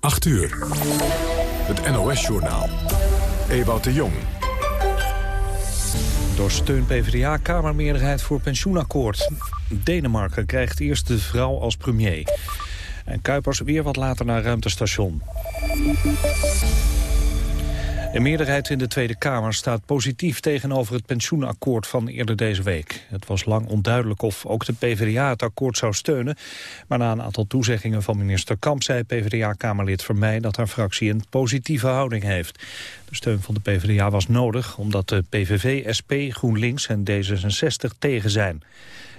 8 uur. Het NOS-journaal. Ewout de Jong. Door steun PvdA Kamermeerderheid voor pensioenakkoord. Denemarken krijgt eerst de vrouw als premier. En Kuipers weer wat later naar ruimtestation. De meerderheid in de Tweede Kamer staat positief tegenover het pensioenakkoord van eerder deze week. Het was lang onduidelijk of ook de PvdA het akkoord zou steunen. Maar na een aantal toezeggingen van minister Kamp zei PvdA-kamerlid Vermeij dat haar fractie een positieve houding heeft. De steun van de PvdA was nodig omdat de PVV, SP, GroenLinks en D66 tegen zijn.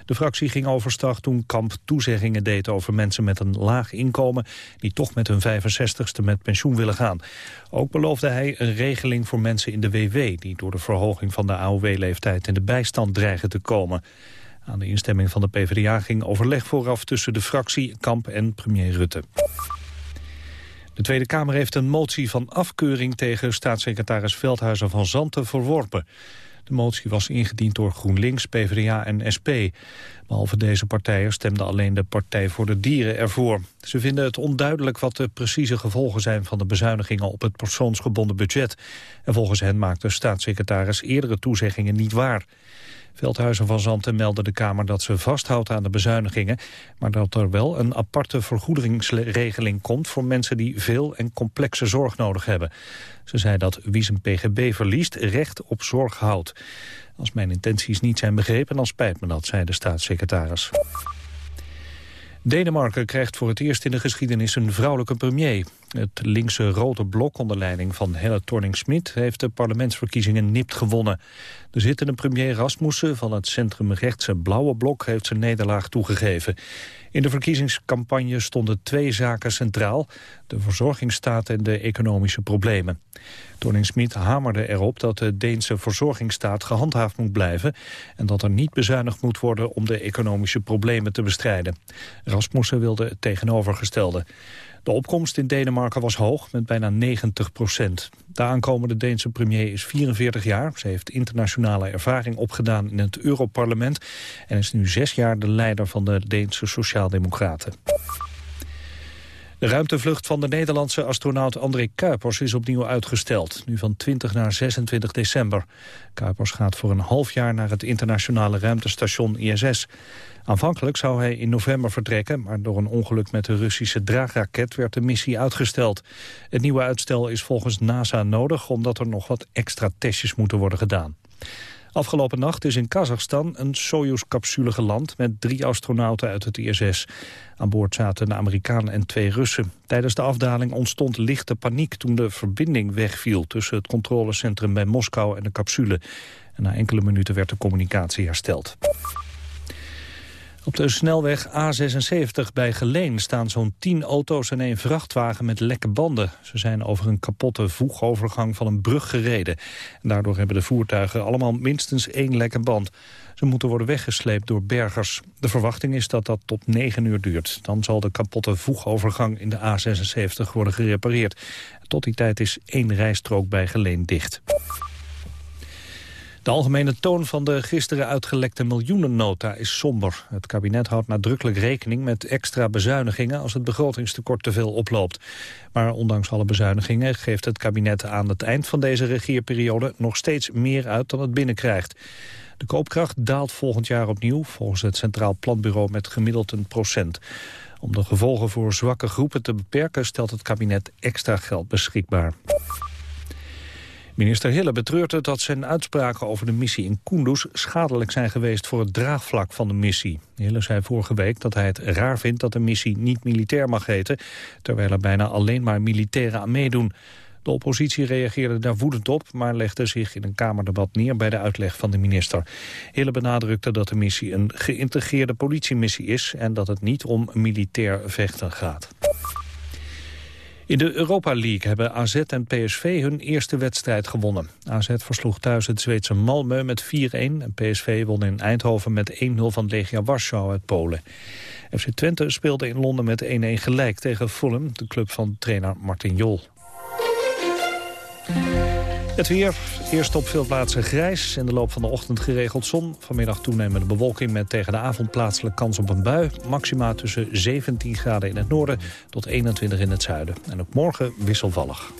De fractie ging overstag toen Kamp toezeggingen deed over mensen met een laag inkomen die toch met hun 65ste met pensioen willen gaan. Ook beloofde hij een regeling voor mensen in de WW die door de verhoging van de AOW-leeftijd in de bijstand dreigen te komen. Aan de instemming van de PvdA ging overleg vooraf tussen de fractie, Kamp en premier Rutte. De Tweede Kamer heeft een motie van afkeuring tegen staatssecretaris Veldhuizen van Zanten verworpen. De motie was ingediend door GroenLinks, PvdA en SP. Behalve deze partijen stemde alleen de Partij voor de Dieren ervoor. Ze vinden het onduidelijk wat de precieze gevolgen zijn van de bezuinigingen op het persoonsgebonden budget. En volgens hen maakt de staatssecretaris eerdere toezeggingen niet waar. Veldhuizen van Zanten meldde de Kamer dat ze vasthoudt aan de bezuinigingen... maar dat er wel een aparte vergoedingsregeling komt... voor mensen die veel en complexe zorg nodig hebben. Ze zei dat wie zijn pgb verliest recht op zorg houdt. Als mijn intenties niet zijn begrepen, dan spijt me dat, zei de staatssecretaris. Denemarken krijgt voor het eerst in de geschiedenis een vrouwelijke premier. Het linkse Rode Blok onder leiding van Helle Thorning-Smit... heeft de parlementsverkiezingen nipt gewonnen. De zittende premier Rasmussen van het centrumrechtse Blauwe Blok... heeft zijn nederlaag toegegeven. In de verkiezingscampagne stonden twee zaken centraal. De verzorgingsstaat en de economische problemen. Torning-Smit hamerde erop dat de Deense verzorgingsstaat gehandhaafd moet blijven... en dat er niet bezuinigd moet worden om de economische problemen te bestrijden. Rasmussen wilde het tegenovergestelde. De opkomst in Denemarken was hoog, met bijna 90 procent. De aankomende Deense premier is 44 jaar. Ze heeft internationale ervaring opgedaan in het Europarlement... en is nu zes jaar de leider van de Deense Sociaaldemocraten. De ruimtevlucht van de Nederlandse astronaut André Kuipers is opnieuw uitgesteld, nu van 20 naar 26 december. Kuipers gaat voor een half jaar naar het internationale ruimtestation ISS. Aanvankelijk zou hij in november vertrekken, maar door een ongeluk met de Russische draagraket werd de missie uitgesteld. Het nieuwe uitstel is volgens NASA nodig omdat er nog wat extra testjes moeten worden gedaan. Afgelopen nacht is in Kazachstan een Soyuz-capsule geland... met drie astronauten uit het ISS. Aan boord zaten een Amerikaan en twee Russen. Tijdens de afdaling ontstond lichte paniek toen de verbinding wegviel... tussen het controlecentrum bij Moskou en de capsule. En na enkele minuten werd de communicatie hersteld. Op de snelweg A76 bij Geleen staan zo'n 10 auto's en een vrachtwagen met lekke banden. Ze zijn over een kapotte voegovergang van een brug gereden. En daardoor hebben de voertuigen allemaal minstens één lekke band. Ze moeten worden weggesleept door bergers. De verwachting is dat dat tot 9 uur duurt. Dan zal de kapotte voegovergang in de A76 worden gerepareerd. Tot die tijd is één rijstrook bij Geleen dicht. De algemene toon van de gisteren uitgelekte miljoenennota is somber. Het kabinet houdt nadrukkelijk rekening met extra bezuinigingen als het begrotingstekort te veel oploopt. Maar ondanks alle bezuinigingen geeft het kabinet aan het eind van deze regierperiode nog steeds meer uit dan het binnenkrijgt. De koopkracht daalt volgend jaar opnieuw, volgens het Centraal Planbureau met gemiddeld een procent. Om de gevolgen voor zwakke groepen te beperken stelt het kabinet extra geld beschikbaar. Minister Hille betreurt het dat zijn uitspraken over de missie in Kunduz schadelijk zijn geweest voor het draagvlak van de missie. Hille zei vorige week dat hij het raar vindt dat de missie niet militair mag heten, terwijl er bijna alleen maar militairen aan meedoen. De oppositie reageerde daar woedend op, maar legde zich in een Kamerdebat neer bij de uitleg van de minister. Hille benadrukte dat de missie een geïntegreerde politiemissie is en dat het niet om militair vechten gaat. In de Europa League hebben AZ en PSV hun eerste wedstrijd gewonnen. AZ versloeg thuis het Zweedse Malmö met 4-1 en PSV won in Eindhoven met 1-0 van Legia Warschau uit Polen. FC Twente speelde in Londen met 1-1 gelijk tegen Fulham, de club van trainer Martin Jol. Het weer, eerst op veel plaatsen grijs. In de loop van de ochtend geregeld zon. Vanmiddag toenemende bewolking met tegen de avond plaatselijk kans op een bui. Maxima tussen 17 graden in het noorden tot 21 in het zuiden. En ook morgen wisselvallig.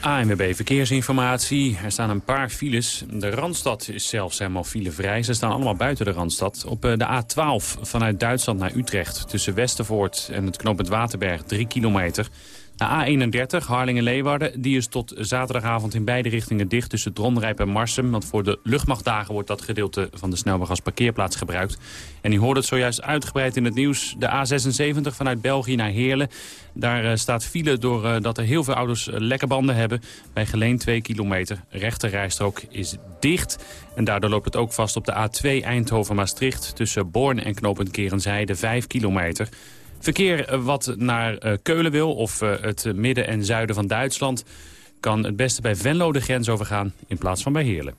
ANWB Verkeersinformatie. Er staan een paar files. De Randstad is zelfs helemaal filevrij. Ze staan allemaal buiten de Randstad. Op eh, de A12 vanuit Duitsland naar Utrecht. Tussen Westervoort en het knooppunt Waterberg 3 kilometer. De A31 Harlingen-Leeuwarden die is tot zaterdagavond in beide richtingen dicht tussen Dronrijp en Marsum. Want voor de luchtmachtdagen wordt dat gedeelte van de snelweg als parkeerplaats gebruikt. En u hoort het zojuist uitgebreid in het nieuws. De A76 vanuit België naar Heerlen. Daar uh, staat file doordat uh, er heel veel auto's uh, lekke banden hebben. Bij Geleen 2 kilometer. Rechterrijstrook is dicht. En daardoor loopt het ook vast op de A2 Eindhoven-Maastricht. Tussen Born en knooppunt Kerenzijde 5 kilometer. Verkeer eh, wat naar eh, Keulen wil of eh, het midden en zuiden van Duitsland... kan het beste bij Venlo de grens overgaan in plaats van bij Heerlen.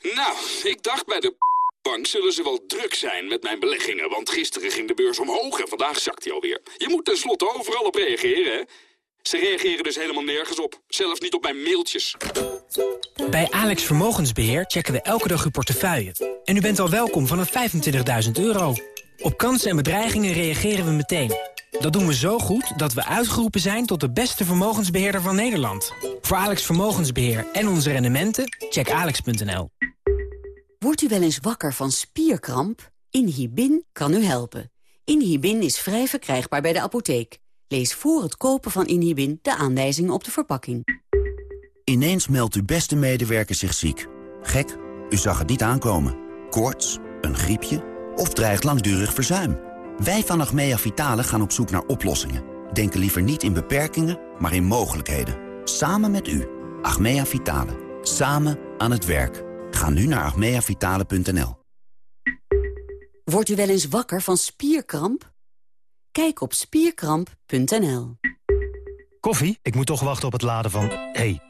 Nou, ik dacht bij de bank zullen ze wel druk zijn met mijn beleggingen... want gisteren ging de beurs omhoog en vandaag zakt hij alweer. Je moet tenslotte overal op reageren, hè? Ze reageren dus helemaal nergens op. Zelfs niet op mijn mailtjes. Bij Alex Vermogensbeheer checken we elke dag uw portefeuille. En u bent al welkom vanaf 25.000 euro. Op kansen en bedreigingen reageren we meteen. Dat doen we zo goed dat we uitgeroepen zijn tot de beste vermogensbeheerder van Nederland. Voor Alex Vermogensbeheer en onze rendementen, check alex.nl. Wordt u wel eens wakker van spierkramp? Inhibin kan u helpen. Inhibin is vrij verkrijgbaar bij de apotheek. Lees voor het kopen van Inhibin de aanwijzingen op de verpakking. Ineens meldt uw beste medewerker zich ziek. Gek, u zag het niet aankomen. Koorts, een griepje of dreigt langdurig verzuim. Wij van Achmea Vitale gaan op zoek naar oplossingen. Denken liever niet in beperkingen, maar in mogelijkheden. Samen met u. Achmea Vitale. Samen aan het werk. Ga nu naar achmeavitale.nl. Wordt u wel eens wakker van spierkramp? Kijk op spierkramp.nl. Koffie? Ik moet toch wachten op het laden van... hey,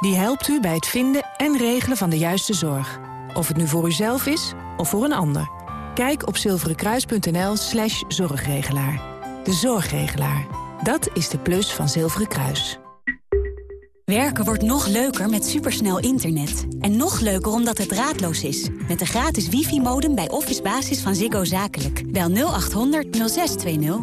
Die helpt u bij het vinden en regelen van de juiste zorg. Of het nu voor uzelf is of voor een ander. Kijk op zilverenkruis.nl slash zorgregelaar. De zorgregelaar. Dat is de plus van Zilveren Kruis. Werken wordt nog leuker met supersnel internet. En nog leuker omdat het draadloos is. Met de gratis wifi-modem bij Office Basis van Ziggo Zakelijk. Bel 0800 0620.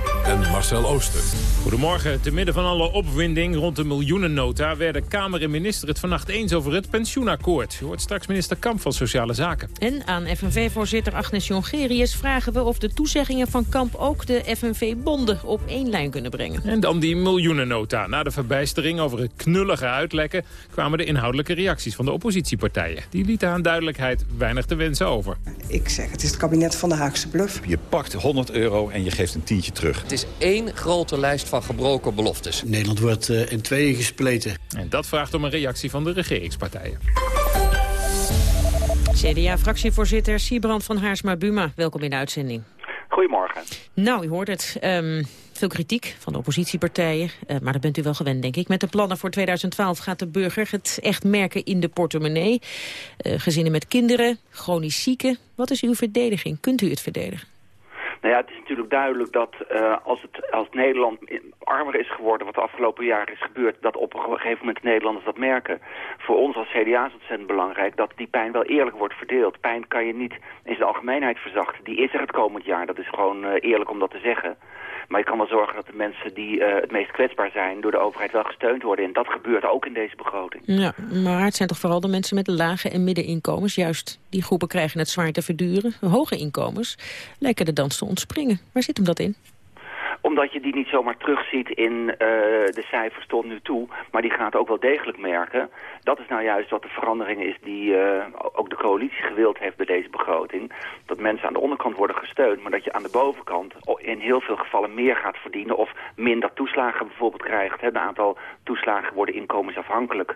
en Marcel Ooster. Goedemorgen. Te midden van alle opwinding rond de miljoenennota... werden Kamer en minister het vannacht eens over het pensioenakkoord. U hoort straks minister Kamp van Sociale Zaken. En aan FNV-voorzitter Agnes Jongerius vragen we of de toezeggingen van Kamp... ook de FNV-bonden op één lijn kunnen brengen. En dan die miljoenennota. Na de verbijstering over het knullige uitlekken... kwamen de inhoudelijke reacties van de oppositiepartijen. Die lieten aan duidelijkheid weinig te wensen over. Ik zeg, het is het kabinet van de Haagse bluff. Je pakt 100 euro en je geeft een tientje terug. Het is één grote lijst van gebroken beloftes. Nederland wordt uh, in tweeën gespleten. En dat vraagt om een reactie van de regeringspartijen. CDA-fractievoorzitter Siebrand van Haarsma-Buma, welkom in de uitzending. Goedemorgen. Nou, u hoort het. Um, veel kritiek van de oppositiepartijen. Uh, maar dat bent u wel gewend, denk ik. Met de plannen voor 2012 gaat de burger het echt merken in de portemonnee. Uh, gezinnen met kinderen, chronisch zieken. Wat is uw verdediging? Kunt u het verdedigen? Nou ja, het is natuurlijk duidelijk dat uh, als, het, als Nederland armer is geworden, wat de afgelopen jaren is gebeurd, dat op een gegeven moment Nederlanders dat merken. Voor ons als CDA is ontzettend belangrijk dat die pijn wel eerlijk wordt verdeeld. Pijn kan je niet in zijn algemeenheid verzachten. Die is er het komend jaar, dat is gewoon uh, eerlijk om dat te zeggen. Maar je kan wel zorgen dat de mensen die uh, het meest kwetsbaar zijn... door de overheid wel gesteund worden. En dat gebeurt ook in deze begroting. Ja, maar het zijn toch vooral de mensen met lage en middeninkomens. Juist die groepen krijgen het zwaar te verduren. Hoge inkomens lijken de dans te ontspringen. Waar zit hem dat in? Omdat je die niet zomaar terugziet in uh, de cijfers tot nu toe. Maar die gaat ook wel degelijk merken. Dat is nou juist wat de verandering is die uh, ook de coalitie gewild heeft bij deze begroting. Dat mensen aan de onderkant worden gesteund. Maar dat je aan de bovenkant in heel veel gevallen meer gaat verdienen. Of minder toeslagen bijvoorbeeld krijgt. Een aantal toeslagen worden inkomensafhankelijk.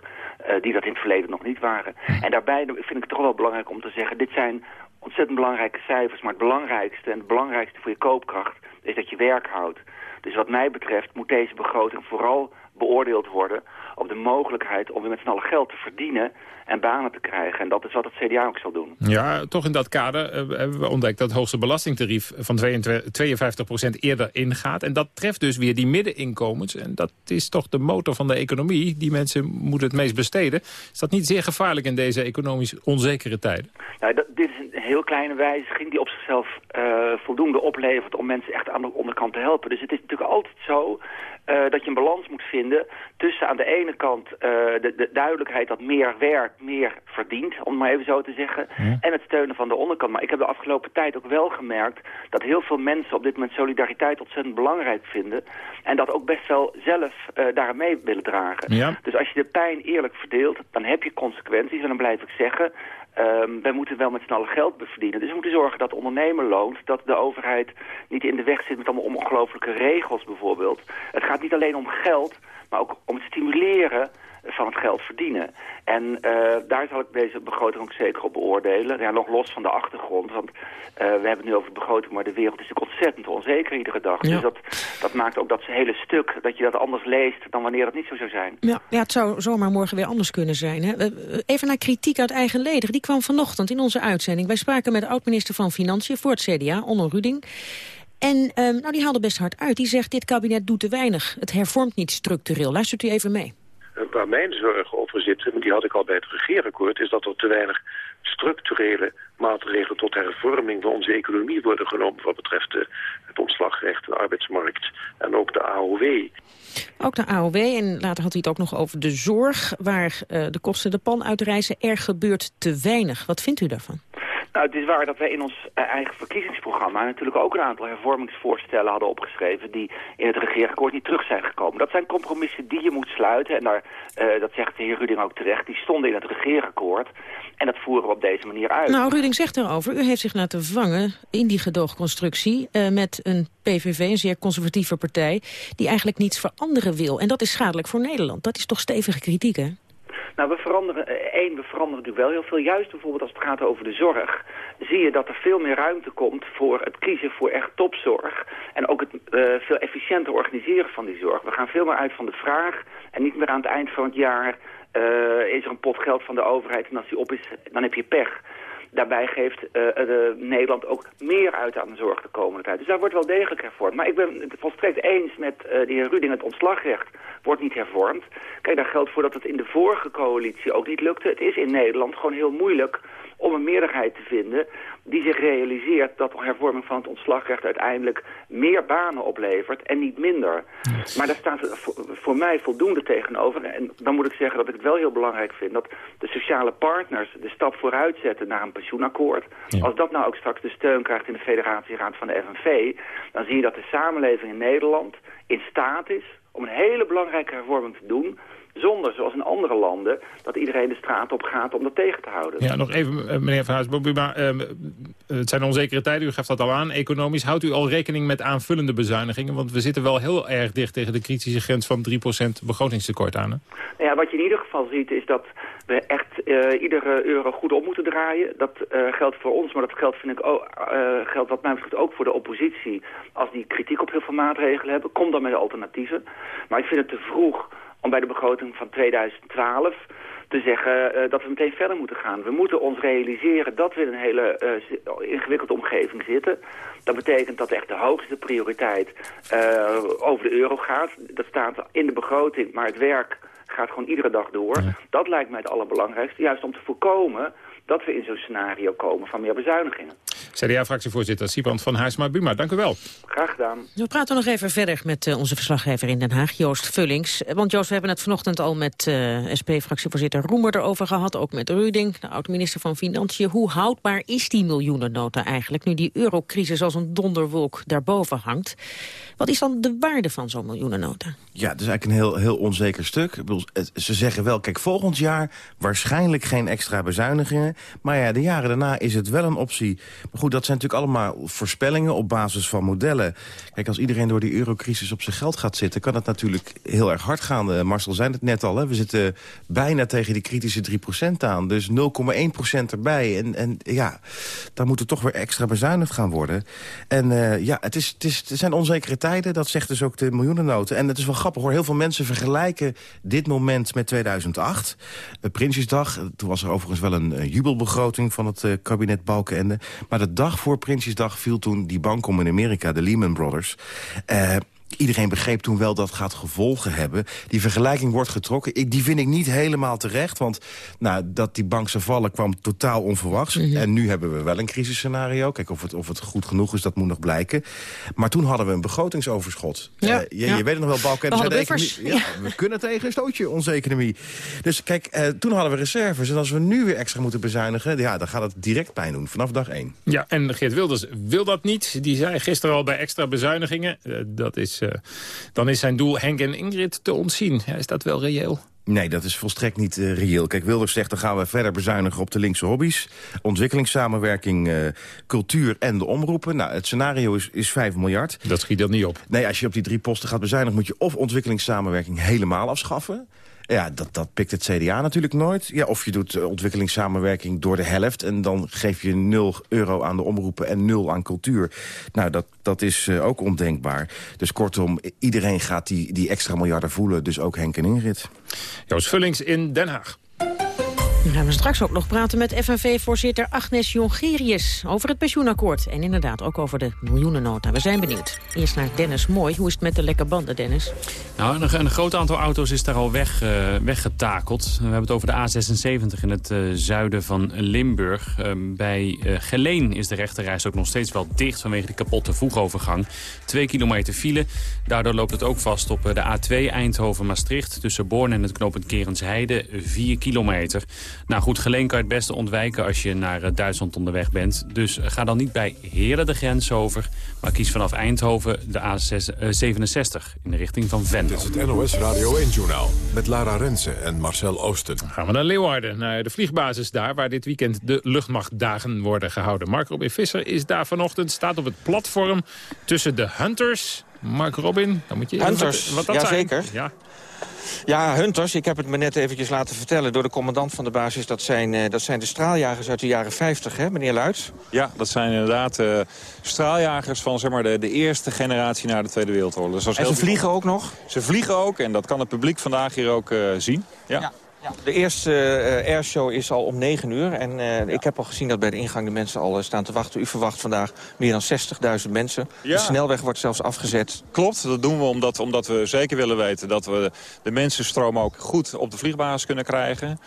Uh, die dat in het verleden nog niet waren. En daarbij vind ik het toch wel belangrijk om te zeggen. Dit zijn ontzettend belangrijke cijfers. Maar het belangrijkste en het belangrijkste voor je koopkracht is dat je werk houdt. Dus wat mij betreft moet deze begroting vooral beoordeeld worden op de mogelijkheid om weer met z'n allen geld te verdienen en banen te krijgen. En dat is wat het CDA ook zal doen. Ja, toch in dat kader uh, hebben we ontdekt dat het hoogste belastingtarief van 52% eerder ingaat. En dat treft dus weer die middeninkomens. En dat is toch de motor van de economie. Die mensen moeten het meest besteden. Is dat niet zeer gevaarlijk in deze economisch onzekere tijden? Nou, dat, dit is een heel kleine wijziging die op zichzelf uh, voldoende oplevert om mensen echt aan de onderkant te helpen. Dus het is natuurlijk altijd zo uh, dat je een balans moet vinden tussen aan de ene kant uh, de, de, duidelijkheid dat meer werk meer verdient, om maar even zo te zeggen, ja. en het steunen van de onderkant. Maar ik heb de afgelopen tijd ook wel gemerkt dat heel veel mensen op dit moment solidariteit ontzettend belangrijk vinden en dat ook best wel zelf uh, daar mee willen dragen. Ja. Dus als je de pijn eerlijk verdeelt, dan heb je consequenties en dan blijf ik zeggen, Um, wij moeten wel met z'n allen geld verdienen. Dus we moeten zorgen dat de ondernemer loont. Dat de overheid niet in de weg zit met allemaal ongelooflijke regels bijvoorbeeld. Het gaat niet alleen om geld, maar ook om het stimuleren van het geld verdienen. En uh, daar zal ik deze begroting ook zeker op beoordelen. Ja, nog los van de achtergrond, want uh, we hebben het nu over de begroting... maar de wereld is natuurlijk ontzettend onzeker iedere dag. Ja. Dus dat, dat maakt ook dat hele stuk, dat je dat anders leest... dan wanneer het niet zo zou zijn. Ja, ja het zou zomaar morgen weer anders kunnen zijn. Hè? Even naar kritiek uit eigen leden. Die kwam vanochtend in onze uitzending. Wij spraken met de oud-minister van Financiën voor het CDA, Onno Ruding... En um, nou, die haalde best hard uit. Die zegt, dit kabinet doet te weinig. Het hervormt niet structureel. Luistert u even mee waar mijn zorgen over zitten, en die had ik al bij het regeerakkoord, is dat er te weinig structurele maatregelen tot hervorming van onze economie worden genomen wat betreft de, het ontslagrecht, de arbeidsmarkt en ook de AOW. Ook de AOW en later had hij het ook nog over de zorg, waar uh, de kosten de pan uitreizen. Er gebeurt te weinig. Wat vindt u daarvan? Nou, het is waar dat wij in ons eigen verkiezingsprogramma natuurlijk ook een aantal hervormingsvoorstellen hadden opgeschreven die in het regeerakkoord niet terug zijn gekomen. Dat zijn compromissen die je moet sluiten en daar, uh, dat zegt de heer Ruding ook terecht, die stonden in het regeerakkoord en dat voeren we op deze manier uit. Nou, Ruding zegt erover, u heeft zich laten vangen in die gedoogconstructie uh, met een PVV, een zeer conservatieve partij, die eigenlijk niets veranderen wil. En dat is schadelijk voor Nederland. Dat is toch stevige kritiek, hè? Nou, we veranderen, één, we veranderen natuurlijk wel heel veel. Juist bijvoorbeeld als het gaat over de zorg, zie je dat er veel meer ruimte komt voor het kiezen voor echt topzorg. En ook het uh, veel efficiënter organiseren van die zorg. We gaan veel meer uit van de vraag en niet meer aan het eind van het jaar uh, is er een pot geld van de overheid en als die op is, dan heb je pech. Daarbij geeft uh, uh, Nederland ook meer uit aan de zorg de komende tijd. Dus daar wordt wel degelijk hervormd. Maar ik ben het volstrekt eens met uh, de heer Ruding. Het ontslagrecht wordt niet hervormd. Kijk, daar geldt voor dat het in de vorige coalitie ook niet lukte. Het is in Nederland gewoon heel moeilijk om een meerderheid te vinden die zich realiseert dat de hervorming van het ontslagrecht uiteindelijk meer banen oplevert en niet minder. Maar daar staat voor, mij voldoende tegenover. En dan moet ik zeggen dat ik het wel heel belangrijk vind dat de sociale partners de stap vooruit zetten naar een pensioenakkoord. Ja. Als dat nou ook straks de steun krijgt in de federatieraad van de FNV, dan zie je dat de samenleving in Nederland in staat is om een hele belangrijke hervorming te doen zonder, zoals in andere landen, dat iedereen de straat op gaat om dat tegen te houden. Ja, nog even, meneer Van Huis, uh, het zijn onzekere tijden, u geeft dat al aan. Economisch houdt u al rekening met aanvullende bezuinigingen? Want we zitten wel heel erg dicht tegen de kritische grens van 3% begrotingstekort aan. Hè? Nou ja, wat je in ieder geval ziet is dat we echt uh, iedere euro goed op moeten draaien. Dat uh, geldt voor ons, maar dat geldt, vind ik ook, geldt wat mij betreft ook voor de oppositie. Als die kritiek op heel veel maatregelen hebben, kom dan met alternatieven. Maar ik vind het te vroeg om bij de begroting van 2012 te zeggen uh, dat we meteen verder moeten gaan. We moeten ons realiseren dat we in een hele uh, ingewikkelde omgeving zitten. Dat betekent dat echt de hoogste prioriteit uh, over de euro gaat. Dat staat in de begroting, maar het werk gaat gewoon iedere dag door. Ja. Dat lijkt mij het allerbelangrijkste, juist om te voorkomen dat we in zo'n scenario komen van meer bezuinigingen. CDA-fractievoorzitter Siebrand van Huisma Buma, dank u wel. Graag gedaan. We praten nog even verder met uh, onze verslaggever in Den Haag, Joost Vullings. Want Joost, we hebben het vanochtend al met uh, SP-fractievoorzitter Roemer erover gehad. Ook met Ruding, de oud-minister van Financiën. Hoe houdbaar is die miljoenennota eigenlijk, nu die eurocrisis als een donderwolk daarboven hangt? Wat is dan de waarde van zo'n miljoenennota? Ja, dat is eigenlijk een heel, heel onzeker stuk. Ze zeggen wel, kijk, volgend jaar waarschijnlijk geen extra bezuinigingen. Maar ja, de jaren daarna is het wel een optie. Maar goed, dat zijn natuurlijk allemaal voorspellingen op basis van modellen. Kijk, als iedereen door die eurocrisis op zijn geld gaat zitten... kan het natuurlijk heel erg hard gaan. Uh, Marcel zei het net al, hè? we zitten bijna tegen die kritische 3% aan. Dus 0,1% erbij. En, en ja, daar moet er toch weer extra bezuinigd gaan worden. En uh, ja, het, is, het, is, het zijn onzekere tijden, dat zegt dus ook de miljoenennoten. En het is wel grappig hoor, heel veel mensen vergelijken dit moment met 2008. Uh, Prinsjesdag, toen was er overigens wel een jubelbegroting van het kabinet Balkenende. De dag voor Prinsjesdag viel toen die bank om in Amerika, de Lehman Brothers. Uh, Iedereen begreep toen wel dat gaat gevolgen hebben. Die vergelijking wordt getrokken. Ik, die vind ik niet helemaal terecht. Want nou, dat die bank zou vallen kwam totaal onverwachts. Mm -hmm. En nu hebben we wel een crisisscenario. Kijk, of het, of het goed genoeg is, dat moet nog blijken. Maar toen hadden we een begrotingsoverschot. Ja, uh, je, ja. je, weet het nog wel, Balken. We, de ja, we kunnen tegen een stootje, onze economie. Dus kijk, uh, toen hadden we reserves. En als we nu weer extra moeten bezuinigen... ja, dan gaat het direct pijn doen, vanaf dag één. Ja, en Geert Wilders wil dat niet. Die zei gisteren al bij extra bezuinigingen. Uh, dat is... Uh, dan is zijn doel Henk en Ingrid te ontzien. Ja, is dat wel reëel? Nee, dat is volstrekt niet uh, reëel. Kijk, Wilders zegt, dan gaan we verder bezuinigen op de linkse hobby's. Ontwikkelingssamenwerking, uh, cultuur en de omroepen. Nou, het scenario is, is 5 miljard. Dat schiet dan niet op. Nee, als je op die drie posten gaat bezuinigen... moet je of ontwikkelingssamenwerking helemaal afschaffen... Ja, dat, dat pikt het CDA natuurlijk nooit. Ja, of je doet uh, ontwikkelingssamenwerking door de helft... en dan geef je 0 euro aan de omroepen en 0 aan cultuur. Nou, dat, dat is uh, ook ondenkbaar. Dus kortom, iedereen gaat die, die extra miljarden voelen. Dus ook Henk en Ingrid. Joost Vullings in Den Haag. Dan gaan we straks ook nog praten met FNV-voorzitter Agnes Jongerius over het pensioenakkoord. En inderdaad ook over de miljoenennota. We zijn benieuwd. Eerst naar Dennis Mooi. Hoe is het met de lekke banden, Dennis? Nou, een, een groot aantal auto's is daar al weg, uh, weggetakeld. We hebben het over de A76 in het uh, zuiden van Limburg. Uh, bij Geleen is de rechterreis ook nog steeds wel dicht vanwege de kapotte voegovergang. Twee kilometer file. Daardoor loopt het ook vast op de A2 Eindhoven-Maastricht. Tussen Born en het knooppunt Kerensheide, 4 kilometer. Nou goed, Geleen kan je het beste ontwijken als je naar uh, Duitsland onderweg bent. Dus uh, ga dan niet bij Heren de grens over, maar kies vanaf Eindhoven de A67 in de richting van Venlo. Dit is het NOS Radio 1-journaal met Lara Rensen en Marcel Oosten. Dan gaan we naar Leeuwarden, naar de vliegbasis daar... waar dit weekend de luchtmachtdagen worden gehouden. Mark Robin Visser is daar vanochtend, staat op het platform tussen de Hunters... Mark Robin, dan moet je Hunters, wat, wat dat ja, zijn. zeker. Ja. Ja, Hunters, ik heb het me net eventjes laten vertellen door de commandant van de basis. Dat zijn, uh, dat zijn de straaljagers uit de jaren 50, hè, meneer Luits? Ja, dat zijn inderdaad uh, straaljagers van zeg maar, de, de eerste generatie na de Tweede Wereldoorlog. Dus en ze vliegen ook nog? Ze vliegen ook en dat kan het publiek vandaag hier ook uh, zien. ja. ja. De eerste uh, airshow is al om 9 uur. En uh, ja. ik heb al gezien dat bij de ingang de mensen al uh, staan te wachten. U verwacht vandaag meer dan 60.000 mensen. Ja. De snelweg wordt zelfs afgezet. Klopt, dat doen we omdat, omdat we zeker willen weten... dat we de mensenstroom ook goed op de vliegbasis kunnen krijgen.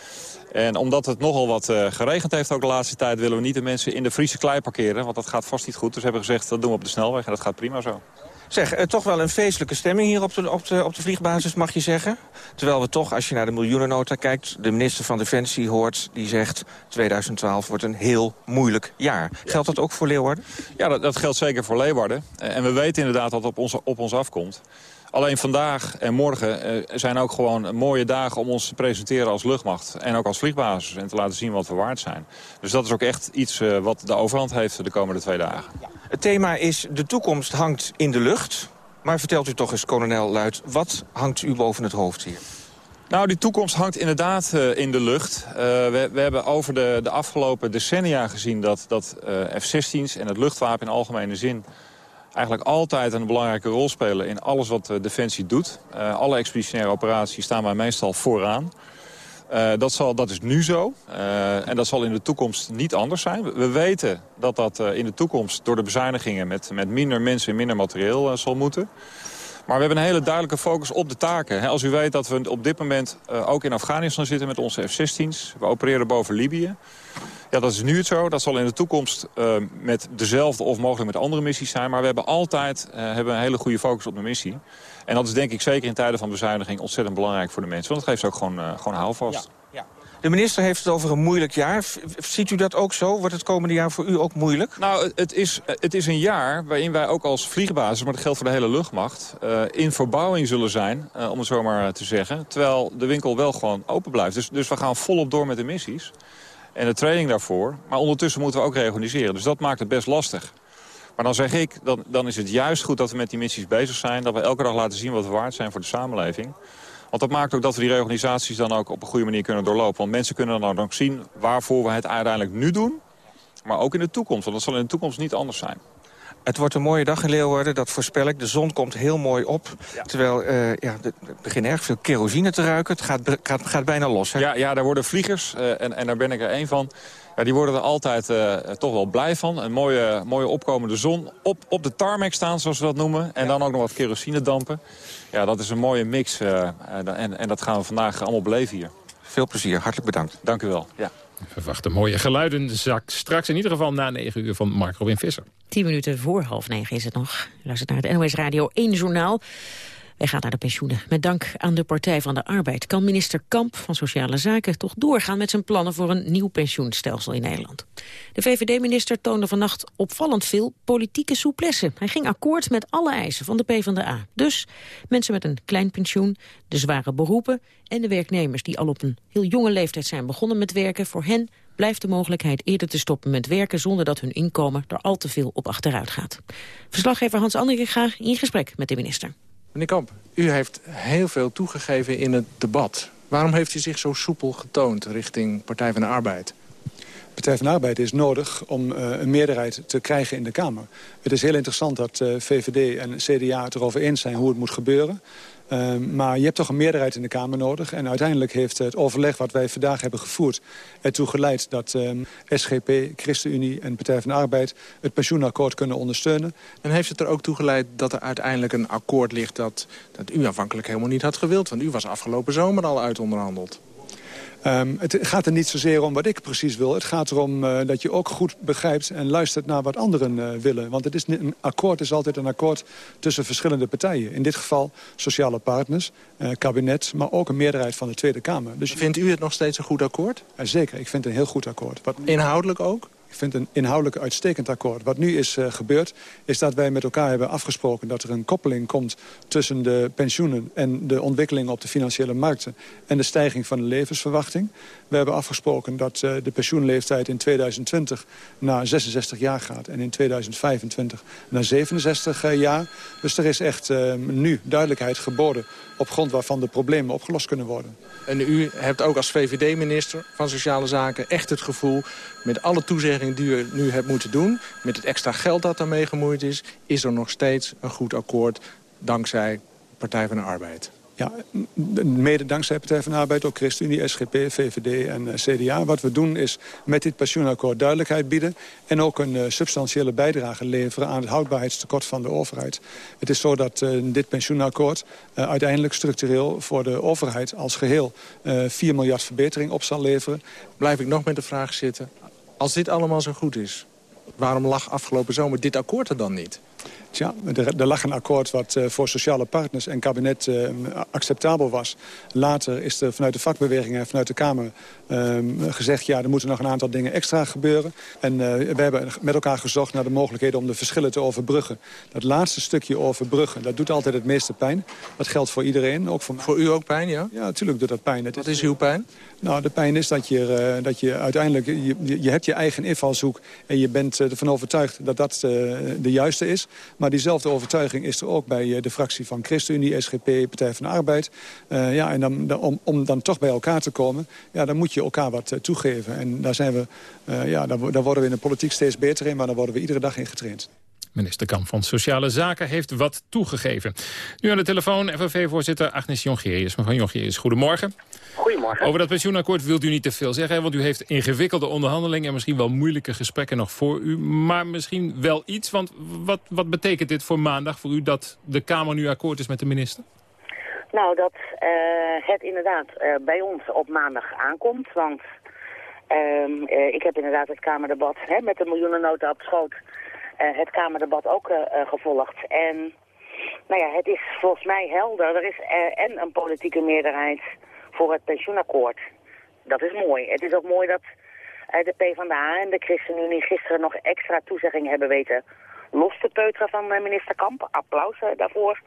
En omdat het nogal wat uh, geregend heeft ook de laatste tijd... willen we niet de mensen in de Friese klei parkeren. Want dat gaat vast niet goed. Dus we hebben gezegd, dat doen we op de snelweg. En dat gaat prima zo. Zeg, uh, toch wel een feestelijke stemming hier op de, op, de, op de vliegbasis, mag je zeggen. Terwijl we toch, als je naar de miljoenennota kijkt... de minister van Defensie hoort, die zegt... 2012 wordt een heel moeilijk jaar. Geldt dat ook voor Leeuwarden? Ja, dat, dat geldt zeker voor Leeuwarden. Uh, en we weten inderdaad het op op ons afkomt. Alleen vandaag en morgen uh, zijn ook gewoon mooie dagen om ons te presenteren als luchtmacht. En ook als vliegbasis en te laten zien wat we waard zijn. Dus dat is ook echt iets uh, wat de overhand heeft de komende twee dagen. Het thema is de toekomst hangt in de lucht. Maar vertelt u toch eens, kolonel Luit, wat hangt u boven het hoofd hier? Nou, die toekomst hangt inderdaad uh, in de lucht. Uh, we, we, hebben over de, de afgelopen decennia gezien dat, dat uh, F-16's en het luchtwapen in algemene zin eigenlijk altijd een belangrijke rol spelen in alles wat uh, Defensie doet. Uh, alle expeditionaire operaties staan wij meestal vooraan. Uh, dat, zal, dat is nu zo. en dat zal in de toekomst niet anders zijn. We, we weten dat dat in de toekomst door de bezuinigingen... met, met minder mensen en minder materieel zal moeten. Maar we hebben een hele duidelijke focus op de taken. Als u weet dat we op dit moment ook in Afghanistan zitten met onze F-16's. We opereren boven Libië. Ja, dat is nu het zo. Dat zal in de toekomst uh, met dezelfde of mogelijk met andere missies zijn. Maar we hebben altijd uh, hebben een hele goede focus op de missie. En dat is denk ik zeker in tijden van bezuiniging ontzettend belangrijk voor de mensen. Want het geeft ook gewoon, uh, gewoon houvast. Ja. De minister heeft het over een moeilijk jaar. Ziet u dat ook zo? Wordt het komende jaar voor u ook moeilijk? Nou, het is, het is een jaar waarin wij ook als vliegbasis... maar dat geldt voor de hele luchtmacht... Uh, in verbouwing zullen zijn, uh, om het zo maar te zeggen. Terwijl de winkel wel gewoon open blijft. Dus, dus we gaan volop door met de missies. En de training daarvoor. Maar ondertussen moeten we ook reorganiseren. Dus dat maakt het best lastig. Maar dan zeg ik, dan, dan is het juist goed dat we met die missies bezig zijn. Dat we elke dag laten zien wat we waard zijn voor de samenleving. Want dat maakt ook dat we die reorganisaties dan ook op een goede manier kunnen doorlopen. Want mensen kunnen dan ook zien waarvoor we het uiteindelijk nu doen. Maar ook in de toekomst, want dat zal in de toekomst niet anders zijn. Het wordt een mooie dag in Leeuwarden, dat voorspel ik. De zon komt heel mooi op. Ja. Terwijl uh, ja, het begint erg veel kerosine te ruiken. Het gaat, gaat, gaat bijna los. Hè? Ja, ja, daar worden vliegers, uh, en, en daar ben ik er één van... Ja, die worden er altijd uh, toch wel blij van. Een mooie, mooie opkomende zon. Op, op de tarmac staan, zoals we dat noemen. En ja. dan ook nog wat kerosine dampen. Ja, dat is een mooie mix. Uh, en, en dat gaan we vandaag allemaal beleven hier. Veel plezier. Hartelijk bedankt. Dank u wel. Ja. Verwachten mooie geluiden. Straks in ieder geval na 9 uur van Mark Robin Visser. 10 minuten voor half negen is het nog. Luister naar het NOS Radio 1 journaal. Wij gaan naar de pensioenen. Met dank aan de Partij van de Arbeid kan minister Kamp van Sociale Zaken toch doorgaan met zijn plannen voor een nieuw pensioenstelsel in Nederland. De VVD-minister toonde vannacht opvallend veel politieke souplesse. Hij ging akkoord met alle eisen van de PvdA. Dus mensen met een klein pensioen, de zware beroepen en de werknemers die al op een heel jonge leeftijd zijn begonnen met werken, voor hen blijft de mogelijkheid eerder te stoppen met werken... zonder dat hun inkomen er al te veel op achteruit gaat. Verslaggever Hans Andringa in gesprek met de minister. Meneer Kamp, u heeft heel veel toegegeven in het debat. Waarom heeft u zich zo soepel getoond richting Partij van de Arbeid? Partij van de Arbeid is nodig om uh, een meerderheid te krijgen in de Kamer. Het is heel interessant dat uh, VVD en CDA het erover eens zijn hoe het moet gebeuren. Uh, maar je hebt toch een meerderheid in de Kamer nodig. En uiteindelijk heeft het overleg wat wij vandaag hebben gevoerd... ertoe geleid dat um, SGP, ChristenUnie en Partij van de Arbeid... het pensioenakkoord kunnen ondersteunen. En heeft het er ook toe geleid dat er uiteindelijk een akkoord ligt... dat, dat u aanvankelijk helemaal niet had gewild? Want u was afgelopen zomer al uitonderhandeld. Um, het gaat er niet zozeer om wat ik precies wil. Het gaat erom uh, dat je ook goed begrijpt en luistert naar wat anderen uh, willen. Want het is een akkoord is altijd een akkoord tussen verschillende partijen. In dit geval sociale partners, uh, kabinet, maar ook een meerderheid van de Tweede Kamer. Dus Vindt u het nog steeds een goed akkoord? zeker, ik vind het een heel goed akkoord. Wat... Inhoudelijk ook? Ik vind een inhoudelijk uitstekend akkoord. Wat nu is uh, gebeurd, is dat wij met elkaar hebben afgesproken... dat er een koppeling komt tussen de pensioenen... en de ontwikkeling op de financiële markten... en de stijging van de levensverwachting. We hebben afgesproken dat uh, de pensioenleeftijd in 2020 naar 66 jaar gaat... en in 2025 naar 67 uh, jaar. Dus er is echt uh, nu duidelijkheid geboden op grond waarvan de problemen opgelost kunnen worden. En u hebt ook als VVD-minister van Sociale Zaken echt het gevoel... met alle toezeggingen die u nu hebt moeten doen... met het extra geld dat daarmee gemoeid is... is er nog steeds een goed akkoord dankzij Partij van de Arbeid. Ja, mede dankzij Partij van Arbeid, ook ChristenUnie, SGP, VVD en uh, CDA. Wat we doen is met dit pensioenakkoord duidelijkheid bieden... en ook een uh, substantiële bijdrage leveren aan het houdbaarheidstekort van de overheid. Het is zo dat uh, dit pensioenakkoord uiteindelijk structureel voor de overheid als geheel... 4 miljard verbetering op zal leveren. Blijf ik nog met de vraag zitten. Als dit allemaal zo goed is, waarom lag afgelopen zomer dit akkoord er dan niet? Tja, er, er lag een akkoord wat uh, voor sociale partners en kabinet uh, acceptabel was. Later is er vanuit de vakbeweging en vanuit de Kamer uh, gezegd... ja, er moeten nog een aantal dingen extra gebeuren. En we hebben met elkaar gezocht naar de mogelijkheden om de verschillen te overbruggen. Dat laatste stukje overbruggen, dat doet altijd het meeste pijn. Dat geldt voor iedereen. Ook voor, voor u ook pijn, ja? Ja, natuurlijk doet dat pijn. Wat is, is uw pijn? Nou, de pijn is dat je, dat je uiteindelijk... Je, je hebt je eigen invalshoek en je bent ervan overtuigd dat dat de juiste is. Maar diezelfde overtuiging is er ook bij uh, de fractie van ChristenUnie, SGP, Partij van de Arbeid. ja, en dan, om, om dan toch bij elkaar te komen, ja, dan moet je elkaar wat toegeven. En daar, zijn we, ja, daar, daar worden we in de politiek steeds beter in, maar daar worden we iedere dag in getraind. Minister Kamp van Sociale Zaken heeft wat toegegeven. Nu aan de telefoon FNV-voorzitter Agnes Jongerius. Mevrouw Jongerius, goedemorgen. Goedemorgen. Over dat pensioenakkoord wilt u niet te veel zeggen... want u heeft ingewikkelde onderhandelingen... en misschien wel moeilijke gesprekken nog voor u. Maar misschien wel iets, want wat, wat betekent dit voor maandag voor u... dat de Kamer nu akkoord is met de minister? Nou, dat uh, het inderdaad uh, bij ons op maandag aankomt. Want uh, ik heb inderdaad het Kamerdebat hè, met de miljoenennota op schoot... het Kamerdebat ook gevolgd. En nou ja, het is volgens mij helder. Er is en een politieke meerderheid voor het pensioenakkoord. Dat is mooi. Het is ook mooi dat de PvdA en de ChristenUnie gisteren nog extra toezegging hebben weten los te peuteren van minister Kamp. Applaus daarvoor.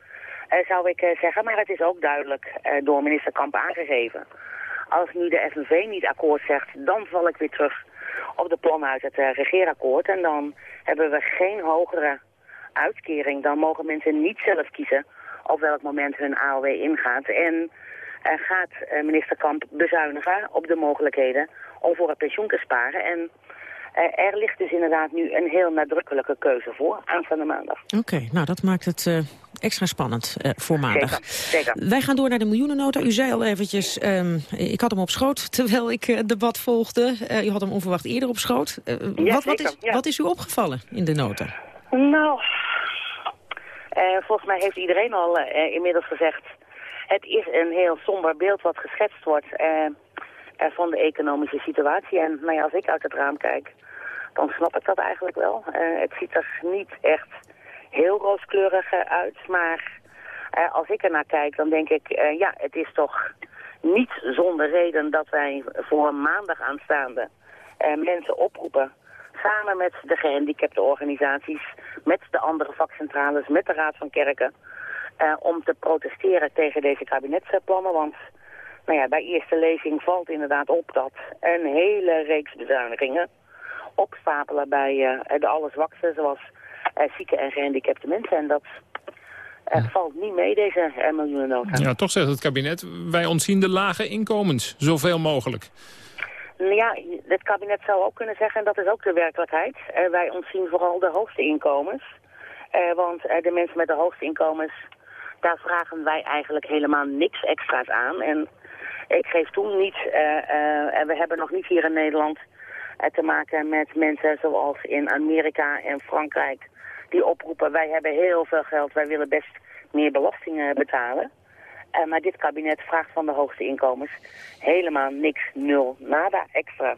Zou ik zeggen. Maar het is ook duidelijk door minister Kamp aangegeven. Als nu de FNV niet akkoord zegt, dan val ik weer terug op de plannen uit het regeerakkoord. En dan hebben we geen hogere uitkering. Dan mogen mensen niet zelf kiezen op welk moment hun AOW ingaat. En gaat minister Kamp bezuinigen op de mogelijkheden om voor het pensioen te sparen. En er ligt dus inderdaad nu een heel nadrukkelijke keuze voor aanstaande maandag. Oké, nou dat maakt het extra spannend uh, voor maandag. Zeker, zeker. Wij gaan door naar de miljoenennota. U zei al eventjes, um, ik had hem op schoot terwijl ik het debat volgde. Uh, u had hem onverwacht eerder op schoot. ja, wat, wat, is, ja. wat is u opgevallen in de nota? Nou, volgens mij heeft iedereen al inmiddels gezegd... het is een heel somber beeld wat geschetst wordt van de economische situatie. En nou ja, als ik uit het raam kijk, dan snap ik dat eigenlijk wel. Het ziet er niet echt heel rooskleurig uit, maar uh, als ik er naar kijk, dan denk ik, uh, ja, het is toch niet zonder reden dat wij voor maandag aanstaande mensen oproepen, samen met de gehandicapte organisaties, met de andere vakcentrales, met de Raad van Kerken, om te protesteren tegen deze kabinetsplannen, want nou ja, bij eerste lezing valt inderdaad op dat een hele reeks bezuinigingen opstapelen bij de allerzwakste, zoals zieke en gehandicapte mensen. En dat valt niet mee, deze uh, miljoenennota. Ja, toch zegt het kabinet, wij ontzien de lage inkomens, zoveel mogelijk. Ja, het kabinet zou ook kunnen zeggen, en dat is ook de werkelijkheid, wij ontzien vooral de hoogste inkomens. want de mensen met de hoogste inkomens, daar vragen wij eigenlijk helemaal niks extra's aan. En ik geef toen niet, en we hebben nog niet hier in Nederland te maken met mensen zoals in Amerika en Frankrijk die oproepen wij hebben heel veel geld, wij willen best meer belastingen betalen. Uh, maar dit kabinet vraagt van de hoogste inkomens helemaal niks, nul, nada extra.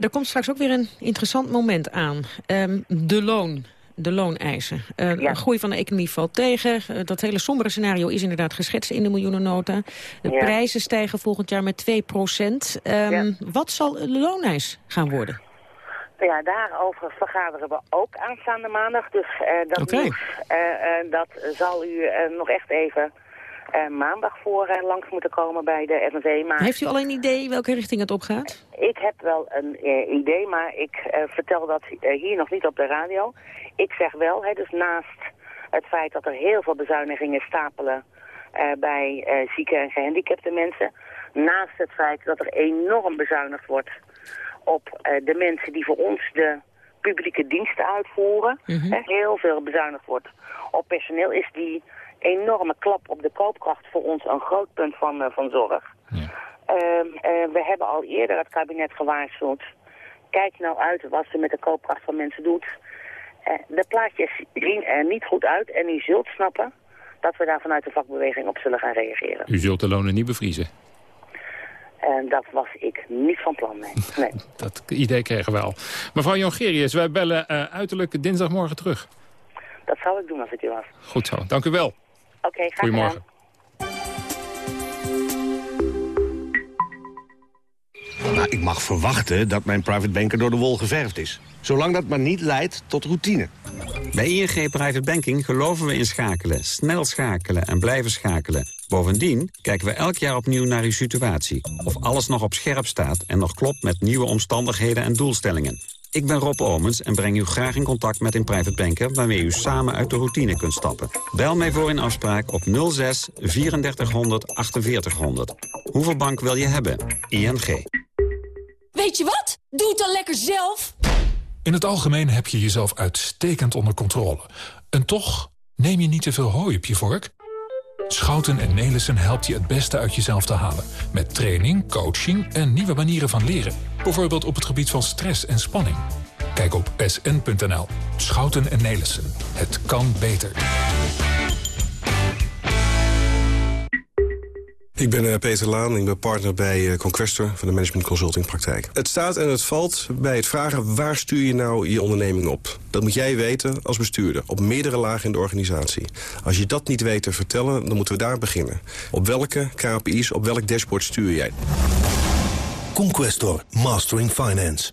Er komt straks ook weer een interessant moment aan. Um, de loon de looneisen. Uh, ja. Groei van de economie valt tegen. Uh, dat hele sombere scenario is inderdaad geschetst in de miljoenennota. De ja. prijzen stijgen volgend jaar met 2 procent. Um, ja. Wat zal de looneis gaan worden? Ja, daarover vergaderen we ook aanstaande maandag. Dus uh, dat, okay. nieuws, dat zal u nog echt even maandag voor langs moeten komen bij de FNV. Maar Heeft u al een idee welke richting het op gaat? Ik heb wel een uh, idee, maar ik vertel dat hier nog niet op de radio. Ik zeg wel, hè, dus naast het feit dat er heel veel bezuinigingen stapelen bij zieke en gehandicapte mensen. Naast het feit dat er enorm bezuinigd wordt op de mensen die voor ons de publieke diensten uitvoeren. Mm -hmm. heel veel bezuinigd wordt op personeel is die enorme klap op de koopkracht voor ons een groot punt van, uh, van zorg. Ja. Uh, uh, we hebben al eerder het kabinet gewaarschuwd. Kijk nou uit wat ze met de koopkracht van mensen doet. Uh, de plaatjes zien er niet goed uit en u zult snappen dat we daar vanuit de vakbeweging op zullen gaan reageren. U zult de lonen niet bevriezen? En dat was ik niet van plan, nee. nee. dat idee kregen we al. Mevrouw Jongerius, wij bellen uiterlijk dinsdagmorgen terug. Dat zou ik doen als ik u was. Goed zo, dank u wel. Oké, okay, graag Goedemorgen. Nou, ik mag verwachten dat mijn private banker door de wol geverfd is. Zolang dat maar niet leidt tot routine. Bij ING Private Banking geloven we in schakelen, snel schakelen en blijven schakelen. Bovendien kijken we elk jaar opnieuw naar uw situatie. Of alles nog op scherp staat en nog klopt met nieuwe omstandigheden en doelstellingen. Ik ben Rob Omens en breng u graag in contact met een private banker... waarmee u samen uit de routine kunt stappen. Bel mij voor een afspraak op 06 3400 4800. Hoeveel bank wil je hebben? ING. Weet je wat? Doe het dan lekker zelf. In het algemeen heb je jezelf uitstekend onder controle. En toch neem je niet te veel hooi op je vork? Schouten en Nelissen helpt je het beste uit jezelf te halen. Met training, coaching en nieuwe manieren van leren. Bijvoorbeeld op het gebied van stress en spanning. Kijk op sn.nl. Schouten en Nelissen. Het kan beter. Ik ben uh, Peter Laan, ik ben partner bij uh, Conquestor van de Management Consulting Praktijk. Het staat en het valt bij het vragen waar stuur je nou je onderneming op. Dat moet jij weten als bestuurder, op meerdere lagen in de organisatie. Als je dat niet weet te vertellen, dan moeten we daar beginnen. Op welke KPI's, op welk dashboard stuur jij? Conquestor, Mastering Finance.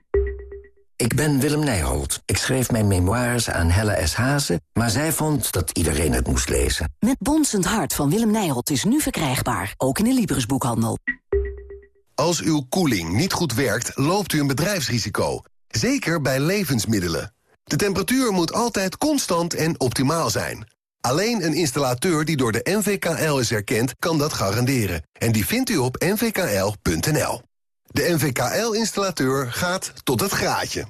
Ik ben Willem Nijholt. Ik schreef mijn memoires aan Helle S. Hazen, maar zij vond dat iedereen het moest lezen. Met Bonsend Hart van Willem Nijholt is nu verkrijgbaar, ook in de Librisboekhandel. Als uw koeling niet goed werkt, loopt u een bedrijfsrisico. Zeker bij levensmiddelen. De temperatuur moet altijd constant en optimaal zijn. Alleen een installateur die door de NVKL is erkend, kan dat garanderen. En die vindt u op nvkl.nl. De NVKL-installateur gaat tot het graadje.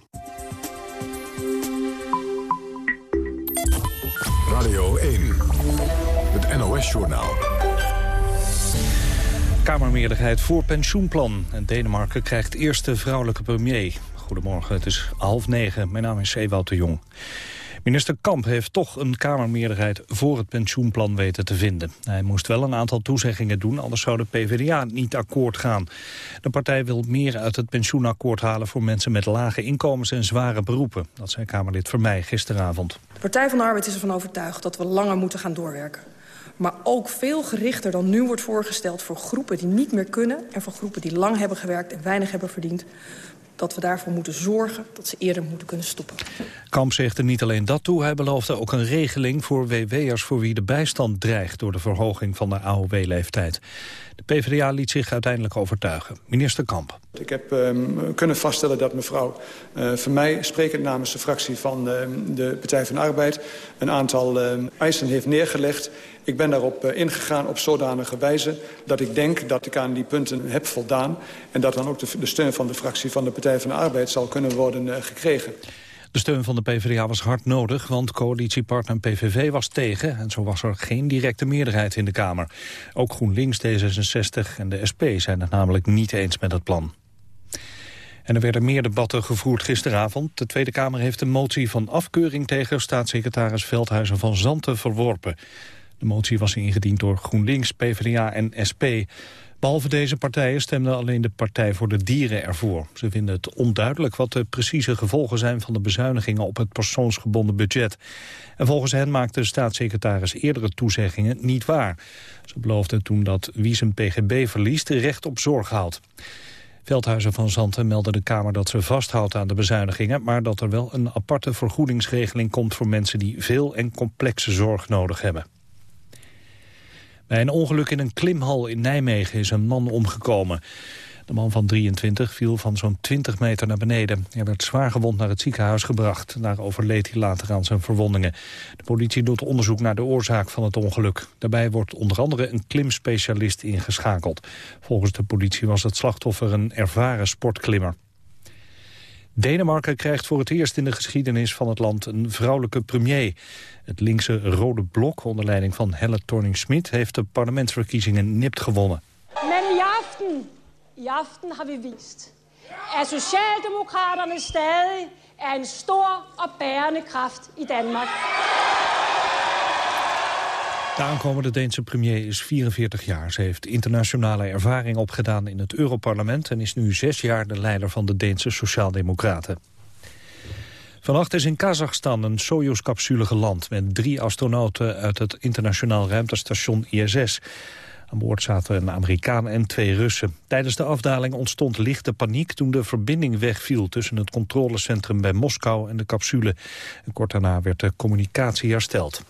Radio 1, het NOS-journaal. Kamermeerderheid voor pensioenplan. En Denemarken krijgt eerste vrouwelijke premier. Goedemorgen, het is half negen. Mijn naam is Ewout de Jong. Minister Kamp heeft toch een Kamermeerderheid voor het pensioenplan weten te vinden. Hij moest wel een aantal toezeggingen doen, anders zou de PvdA niet akkoord gaan. De partij wil meer uit het pensioenakkoord halen voor mensen met lage inkomens en zware beroepen. Dat zei Kamerlid Vermeij gisteravond. De Partij van de Arbeid is ervan overtuigd dat we langer moeten gaan doorwerken. Maar ook veel gerichter dan nu wordt voorgesteld voor groepen die niet meer kunnen... en voor groepen die lang hebben gewerkt en weinig hebben verdiend dat we daarvoor moeten zorgen dat ze eerder moeten kunnen stoppen. Kamp zegt er niet alleen dat toe, hij beloofde ook een regeling voor WW'ers voor wie de bijstand dreigt door de verhoging van de AOW-leeftijd. De PvdA liet zich uiteindelijk overtuigen. Minister Kamp. Ik heb um, kunnen vaststellen dat mevrouw uh, voor mij, sprekend namens de fractie van uh, de Partij van de Arbeid, een aantal uh, eisen heeft neergelegd. Ik ben daarop uh, ingegaan op zodanige wijze dat ik denk dat ik aan die punten heb voldaan. En dat dan ook de, de steun van de fractie van de Partij van de Arbeid zal kunnen worden uh, gekregen. De steun van de PvdA was hard nodig, want coalitiepartner PVV was tegen... en zo was er geen directe meerderheid in de Kamer. Ook GroenLinks, D66 en de SP zijn het namelijk niet eens met het plan. En er werden meer debatten gevoerd gisteravond. De Tweede Kamer heeft een motie van afkeuring tegen staatssecretaris Veldhuizen van Zanten verworpen. De motie was ingediend door GroenLinks, PvdA en SP. Behalve deze partijen stemde alleen de Partij voor de Dieren ervoor. Ze vinden het onduidelijk wat de precieze gevolgen zijn van de bezuinigingen op het persoonsgebonden budget. En volgens hen maakte de staatssecretaris eerdere toezeggingen niet waar. Ze beloofde toen dat wie zijn pgb verliest recht op zorg houdt. Veldhuizen van Zanten meldde de Kamer dat ze vasthoudt aan de bezuinigingen... maar dat er wel een aparte vergoedingsregeling komt voor mensen die veel en complexe zorg nodig hebben. Bij een ongeluk in een klimhal in Nijmegen is een man omgekomen. De man van 23 viel van zo'n 20 meter naar beneden. Hij werd zwaar gewond naar het ziekenhuis gebracht. Daar overleed hij later aan zijn verwondingen. De politie doet onderzoek naar de oorzaak van het ongeluk. Daarbij wordt onder andere een klimspecialist ingeschakeld. Volgens de politie was het slachtoffer een ervaren sportklimmer. Denemarken krijgt voor het eerst in de geschiedenis van het land een vrouwelijke premier. Het linkse Rode Blok onder leiding van Helle Thorning-Schmidt heeft de parlementsverkiezingen nipt gewonnen. Men i aften, i aften har vi vist, at en stor og bærende kraft i Danmark. De aankomende Deense premier is 44 jaar. Ze heeft internationale ervaring opgedaan in het Europarlement... en is nu zes jaar de leider van de Deense Sociaaldemocraten. Vannacht is in Kazachstan een Soyuz-capsule geland... met drie astronauten uit het internationaal ruimtestation ISS. Aan boord zaten een Amerikaan en twee Russen. Tijdens de afdaling ontstond lichte paniek toen de verbinding wegviel... tussen het controlecentrum bij Moskou en de capsule. Kort daarna werd de communicatie hersteld.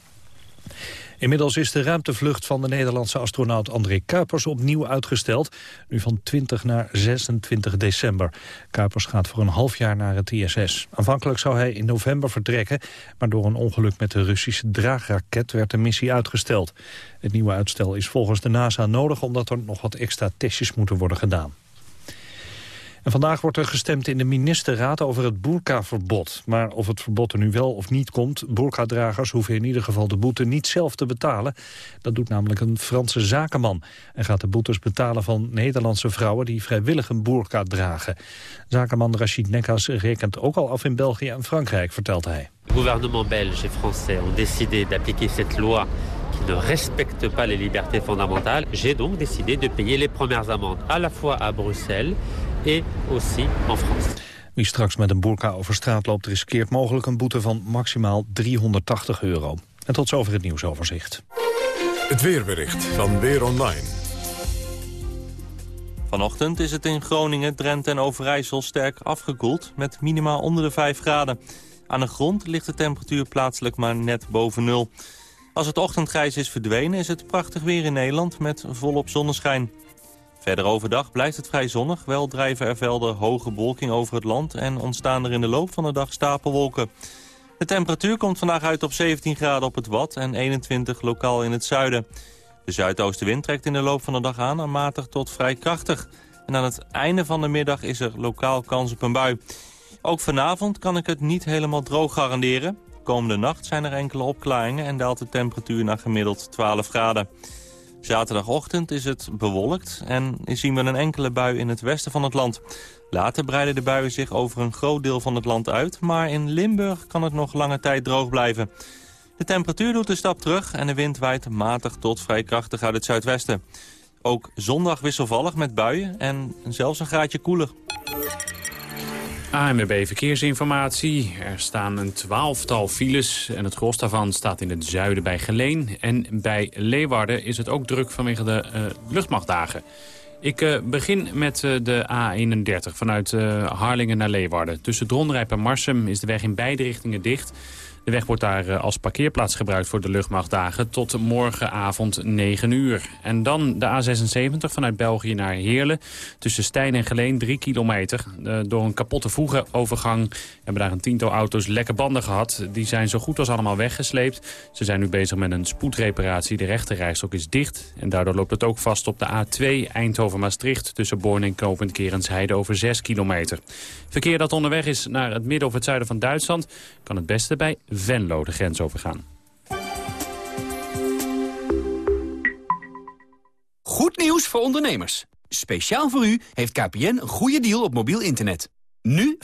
Inmiddels is de ruimtevlucht van de Nederlandse astronaut André Kuipers opnieuw uitgesteld. Nu van 20 naar 26 december. Kuipers gaat voor een half jaar naar het ISS. Aanvankelijk zou hij in november vertrekken, maar door een ongeluk met de Russische draagraket werd de missie uitgesteld. Het nieuwe uitstel is volgens de NASA nodig omdat er nog wat extra testjes moeten worden gedaan. En vandaag wordt er gestemd in de ministerraad over het boerkaverbod. Maar of het verbod er nu wel of niet komt... boerkadragers hoeven in ieder geval de boete niet zelf te betalen. Dat doet namelijk een Franse zakenman. En gaat de boetes betalen van Nederlandse vrouwen... die vrijwillig een boerka dragen. Zakenman Rachid Nekas rekent ook al af in België en Frankrijk, vertelt hij. Het gouvernement belge en français ont décidé d'appliquer cette loi qui ne respecte pas les libertés fondamentales. J'ai donc décidé de payer les premières amendes à la fois à Bruxelles et aussi en France. Wie straks met een burka over straat loopt riskeert mogelijk een boete van maximaal 380 euro. En tot zover het nieuwsoverzicht. Het weerbericht van Weer Online. Vanochtend is het in Groningen, Drenthe en Overijssel sterk afgekoeld... met minimaal onder de 5 graden. Aan de grond ligt de temperatuur plaatselijk maar net boven nul. Als het ochtendgrijs is verdwenen is het prachtig weer in Nederland met volop zonneschijn. Verder overdag blijft het vrij zonnig. Wel drijven er velden hoge bewolking over het land... en ontstaan er in de loop van de dag stapelwolken. De temperatuur komt vandaag uit op 17 graden op het Wad... en 21 lokaal in het zuiden. De zuidoostenwind trekt in de loop van de dag aan... matig tot vrij krachtig. En aan het einde van de middag is er lokaal kans op een bui. Ook vanavond kan ik het niet helemaal droog garanderen. Komende nacht zijn er enkele opklaringen... en daalt de temperatuur naar gemiddeld 12 graden. Zaterdagochtend is het bewolkt en zien we een enkele bui in het westen van het land. Later breiden de buien zich over een groot deel van het land uit... maar in Limburg kan het nog lange tijd droog blijven. De temperatuur doet een stap terug en de wind waait matig tot vrij krachtig uit het zuidwesten. Ook zondag wisselvallig met buien en zelfs een graadje koeler. ANWB Verkeersinformatie. Er staan een twaalftal files en het gros daarvan staat in het zuiden bij Geleen. En bij Leeuwarden is het ook druk vanwege de uh, luchtmachtdagen. Ik uh, begin met uh, de A31 vanuit Harlingen naar Leeuwarden. Tussen Dronrijp en Marsum is de weg in beide richtingen dicht... De weg wordt daar eh, als parkeerplaats gebruikt voor de luchtmachtdagen tot morgenavond 9 uur. En dan de A76 vanuit België naar Heerlen. Tussen Stijn en Geleen 3 kilometer. Eh, door een kapotte voegerovergang hebben daar een tiental auto's lekke banden gehad. Die zijn zo goed als allemaal weggesleept. Ze zijn nu bezig met een spoedreparatie. De rechterrijstok is dicht. En daardoor loopt het ook vast op de A2 Eindhoven-Maastricht... tussen Born en Knopend Kerensheide over 6 kilometer. Verkeer dat onderweg is naar het midden of het zuiden van Duitsland... kan het beste bij Venlo de grens overgaan. Goed nieuws voor ondernemers. Speciaal voor u heeft KPN een goede deal op mobiel internet. Nu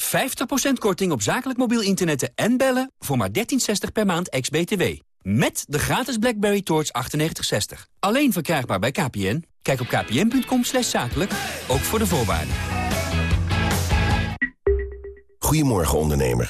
50% korting op zakelijk mobiel internet en bellen voor maar 13,60 per maand ex-BTW. Met de gratis BlackBerry Torch 9860. Alleen verkrijgbaar bij KPN. Kijk op kpn.com zakelijk, ook voor de voorwaarden. Goedemorgen ondernemer.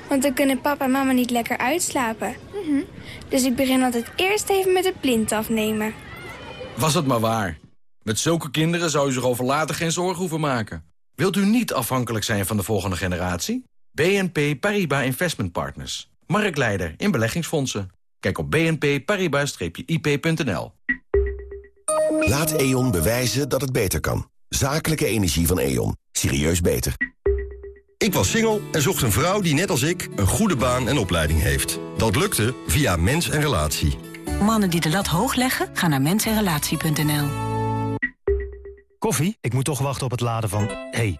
want dan kunnen papa en mama niet lekker uitslapen. Mhm. Dus ik begin altijd eerst even met het plint afnemen. Was het maar waar. Met zulke kinderen zou u zich over later geen zorgen hoeven maken. Wilt u niet afhankelijk zijn van de volgende generatie? BNP Paribas Investment Partners. Marktleider in beleggingsfondsen. Kijk op bnpparibas-ip.nl. Laat E.ON bewijzen dat het beter kan. Zakelijke energie van E.ON. Serieus beter. Ik was single en zocht een vrouw die net als ik een goede baan en opleiding heeft. Dat lukte via Mens en Relatie. Mannen die de lat hoog leggen, gaan naar mensenrelatie.nl. Koffie? Ik moet toch wachten op het laden van... hey,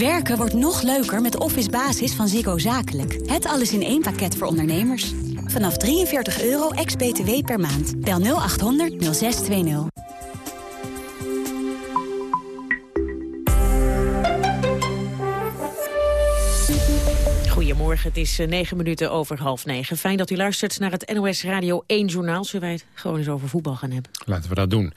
Werken wordt nog leuker met Office Basis van Ziggo Zakelijk. Het alles in één pakket voor ondernemers. Vanaf 43 euro ex-BTW per maand. Bel 0800 0620. Goedemorgen, het is eh, negen minuten over half negen. Fijn dat u luistert naar het NOS Radio 1 Journaal. Zullen wij het gewoon eens over voetbal gaan hebben? Laten we dat doen.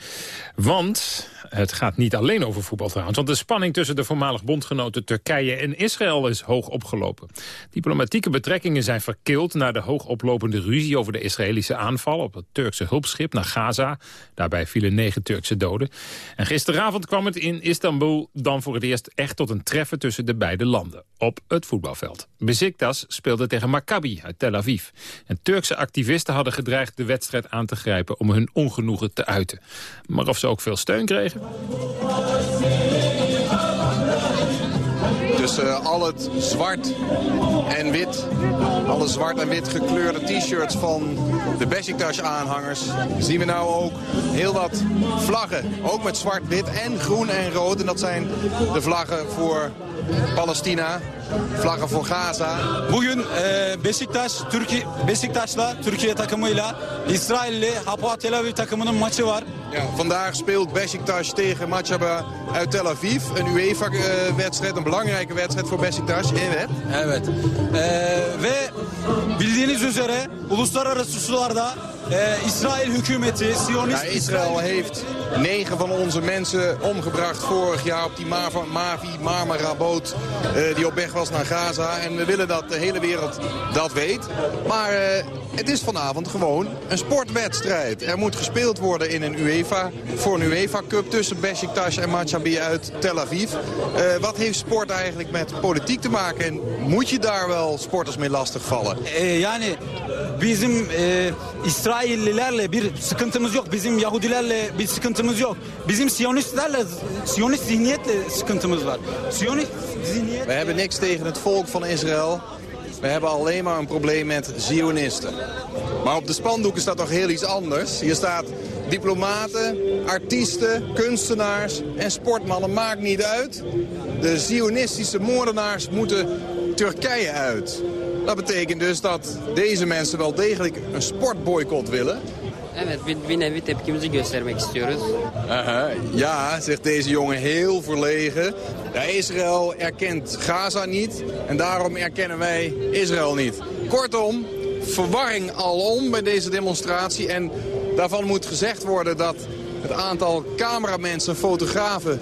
Want het gaat niet alleen over voetbal trouwens. Want de spanning tussen de voormalig bondgenoten Turkije en Israël is hoog opgelopen. Diplomatieke betrekkingen zijn verkild na de hoogoplopende ruzie over de Israëlische aanval op het Turkse hulpschip naar Gaza. Daarbij vielen negen Turkse doden. En gisteravond kwam het in Istanbul dan voor het eerst echt tot een treffen tussen de beide landen. Op het voetbalveld. Beziktas speelde tegen Maccabi uit Tel Aviv. En Turkse activisten hadden gedreigd de wedstrijd aan te grijpen om hun ongenoegen te uiten. Maar of ze ook veel steun kregen? Tussen al het zwart en wit, alle zwart en wit gekleurde t-shirts van de Besiktas-aanhangers... zien we nou ook heel wat vlaggen. Ook met zwart, wit en groen en rood. En dat zijn de vlaggen voor Palestina, vlaggen voor Gaza. Bugün e, Beşiktaş, Türkiye, Beşiktaş'la Türkiye takımıyla İsrailli Hapoel Tel Aviv takımının maçı var. Ja, vandaag speelt Besiktas tegen Maccabi uit Tel Aviv. Een UEFA-wedstrijd, een belangrijke wedstrijd voor Besiktas. Evet. Evet. E, ve bildiğiniz üzere uluslararası sularda e, İsrail hükümeti, Siyonist Ja, Israël heeft negen van onze mensen omgebracht vorig jaar op die Mavi, Mavi Marmara boot eh, die op weg was naar Gaza. En we willen dat de hele wereld dat weet. Maar eh, het is vanavond gewoon een sportwedstrijd. Er moet gespeeld worden in een UEFA, voor een UEFA Cup tussen Besiktas en Maccabi uit Tel Aviv. Eh, wat heeft sport eigenlijk met politiek te maken en moet je daar wel sporters mee lastigvallen? E, yani bizim e, İsraillilerle bir sıkıntımız yok. Bizim Yahudilerle bir sıkıntımız yok. Bizim Siyonistlerle, Siyonist zihniyetle sıkıntımız var. Siyonist zihniyet... We hebben niks tegen het volk van Israël. We hebben alleen maar een probleem met Zionisten. Maar op de spandoeken staat toch heel iets anders. Hier staat diplomaten, artiesten, kunstenaars en sportmannen. Maakt niet uit. De Zionistische moordenaars moeten Turkije uit. Dat betekent dus dat deze mensen wel degelijk een sportboycott willen. Evet bir, bir nevi tepkimizi göstermek istiyoruz. Aha, ja, zegt deze jongen heel verlegen. Israël erkent Gaza niet en daarom erkennen wij Israël niet. Kortom, verwarring alom bij deze demonstratie. En daarvan moet gezegd worden dat het aantal cameramensen, fotografen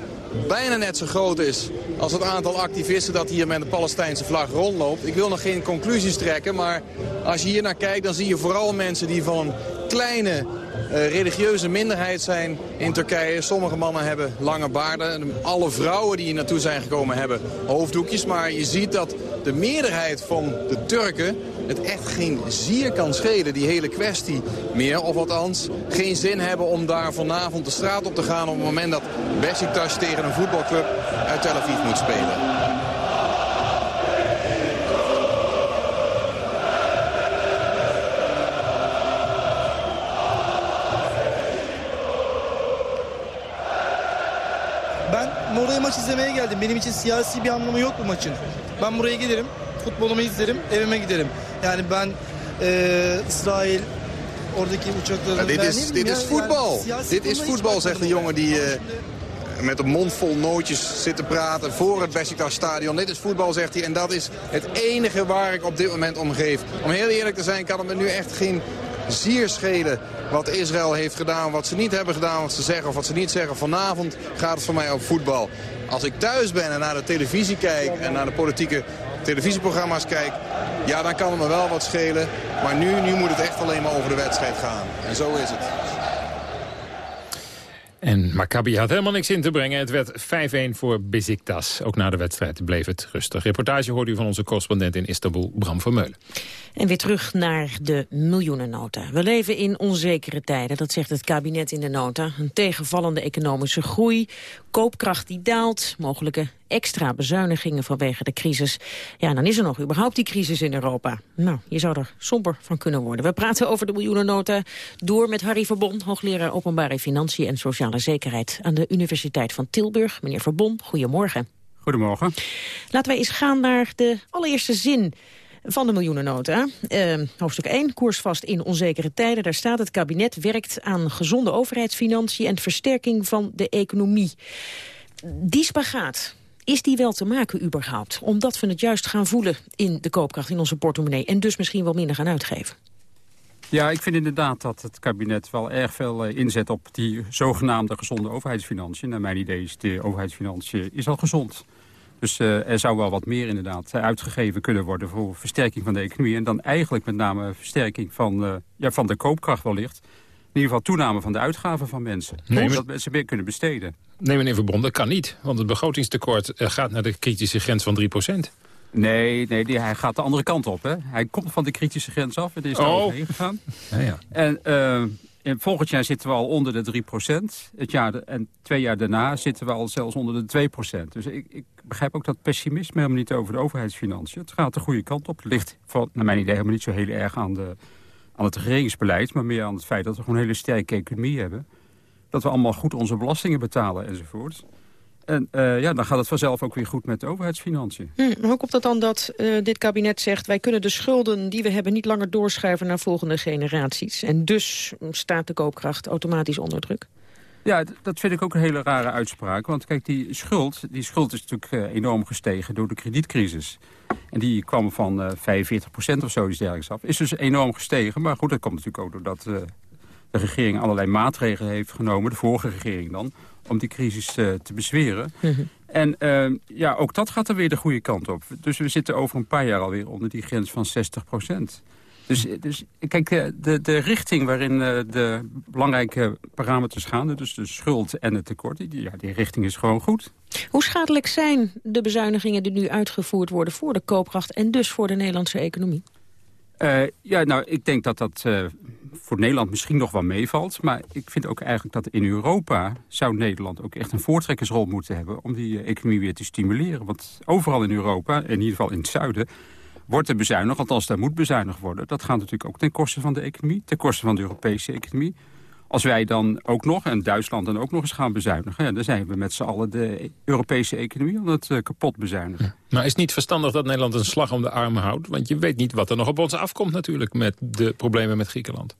bijna net zo groot is als het aantal activisten dat hier met de Palestijnse vlag rondloopt. Ik wil nog geen conclusies trekken, maar als je hier naar kijkt... dan zie je vooral mensen die van kleine uh, religieuze minderheid zijn in Turkije. Sommige mannen hebben lange baarden. Alle vrouwen die hier naartoe zijn gekomen hebben hoofddoekjes. Maar je ziet dat de meerderheid van de Turken het echt geen zier kan schelen, die hele kwestie meer. Of althans, geen zin hebben om daar vanavond de straat op te gaan... op het moment dat Besiktas tegen een voetbalclub uit Tel Aviv moet spelen. Oraya maç izlemeye geldim. Benim için siyasi bir anlamı yok bu maçın. Ben buraya gelirim, futbolumu izlerim, evime giderim. Yani ben e, İsrail oradaki uçakları... Ja, dit is, dit is voetbal. Dit is voetbal, zegt een jongen die uh, met een mond vol nootjes zit te praten voor het Besiktas stadion. Dit is voetbal, zegt hij. En dat is het enige waar ik op dit moment om geef. Om heel eerlijk te zijn kan het me nu echt geen zier schelen wat Israël heeft gedaan, wat ze niet hebben gedaan, wat ze zeggen of wat ze niet zeggen. Vanavond gaat het voor mij over voetbal. Als ik thuis ben en naar de televisie kijk en naar de politieke televisieprogramma's kijk, ja, dan kan het me wel wat schelen. Maar nu, nu moet het echt alleen maar over de wedstrijd gaan. En zo is het. En Maccabi had helemaal niks in te brengen. Het werd 5-1 voor Beziktas. Ook na de wedstrijd bleef het rustig. Reportage hoorde u van onze correspondent in Istanbul, Bram Vermeulen. En weer terug naar de miljoenennota. We leven in onzekere tijden, dat zegt het kabinet in de nota. Een tegenvallende economische groei, koopkracht die daalt, mogelijke extra bezuinigingen vanwege de crisis. Ja, dan is er nog überhaupt die crisis in Europa. Nou, je zou er somber van kunnen worden. We praten over de miljoenennota door met Harry Verbon... hoogleraar Openbare Financiën en Sociale Zekerheid... aan de Universiteit van Tilburg. Meneer Verbon, goedemorgen. Goedemorgen. Laten we eens gaan naar de allereerste zin van de miljoenennota. Uh, hoofdstuk 1, koersvast in onzekere tijden. Daar staat het kabinet werkt aan gezonde overheidsfinanciën... en versterking van de economie. Die spagaat, is die wel te maken überhaupt? Omdat we het juist gaan voelen in de koopkracht, in onze portemonnee... en dus misschien wel minder gaan uitgeven. Ja, ik vind inderdaad dat het kabinet wel erg veel eh, inzet op die zogenaamde gezonde overheidsfinanciën. Naar mijn idee is de overheidsfinanciën is al gezond. Dus uh, er zou wel wat meer inderdaad uitgegeven kunnen worden voor versterking van de economie. En dan eigenlijk met name versterking van, ja, van de koopkracht wellicht. In ieder geval toename van de uitgaven van mensen. Nee. Dat mensen meer kunnen besteden. Nee, meneer Verbond, dat kan niet. Want het begrotingstekort gaat naar de kritische grens van 3% Nee, nee die, hij gaat de andere kant op. Hè. Hij komt van de kritische grens af en is daar oh. overheen gegaan. Ja, ja. En uh, volgend jaar zitten we al onder de 3% Het jaar en twee jaar daarna zitten we al zelfs onder de 2 Dus ik, ik, begrijp ook dat pessimisme helemaal niet over de overheidsfinanciën. Het gaat de goede kant op. Het ligt, van, naar mijn idee, helemaal niet zo heel erg aan, de, aan het regeringsbeleid... maar meer aan het feit dat we gewoon een hele sterke economie hebben. Dat we allemaal goed onze belastingen betalen enzovoort. En uh, ja, dan gaat het vanzelf ook weer goed met de overheidsfinanciën. Hm, hoe komt het dan dat uh, dit kabinet zegt... wij kunnen de schulden die we hebben niet langer doorschuiven naar volgende generaties? En dus staat de koopkracht automatisch onder druk? Ja, dat vind ik ook een hele rare uitspraak. Want kijk, die schuld, die schuld is natuurlijk uh, enorm gestegen door de kredietcrisis. En die kwam van uh, 45% of zoiets dergelijks af. Is dus enorm gestegen. Maar goed, dat komt natuurlijk ook doordat uh, de regering allerlei maatregelen heeft genomen. De vorige regering dan om die crisis uh, te bezweren. Mhm. En ja, ook dat gaat er weer de goede kant op. Dus we zitten over een paar jaar alweer onder die grens van 60 procent. Dus, dus kijk, eh, de, de richting waarin uh, de belangrijke parameters gaan... dus de schuld en het tekort, die, ja, die richting is gewoon goed. Hoe schadelijk zijn de bezuinigingen die nu uitgevoerd worden... voor de koopkracht en dus voor de Nederlandse economie? Uh, ja, nou, ik denk dat dat uh, voor Nederland misschien nog wel meevalt. Maar ik vind ook eigenlijk dat in Europa zou Nederland ook echt een voortrekkersrol moeten hebben... om die uh, economie weer te stimuleren. Want overal in Europa, in ieder geval in het zuiden... wordt er bezuinigd, althans daar moet bezuinigd worden. Dat gaat natuurlijk ook ten koste van de economie, ten koste van de Europese economie. Als wij dan ook nog, en Duitsland dan ook nog eens gaan bezuinigen... dan zijn we met z'n allen de Europese economie aan het uh, kapot bezuinigen. Maar is het niet verstandig dat Nederland een slag om de armen houdt? Want je weet niet wat er nog op ons afkomt natuurlijk... met de problemen met Griekenland.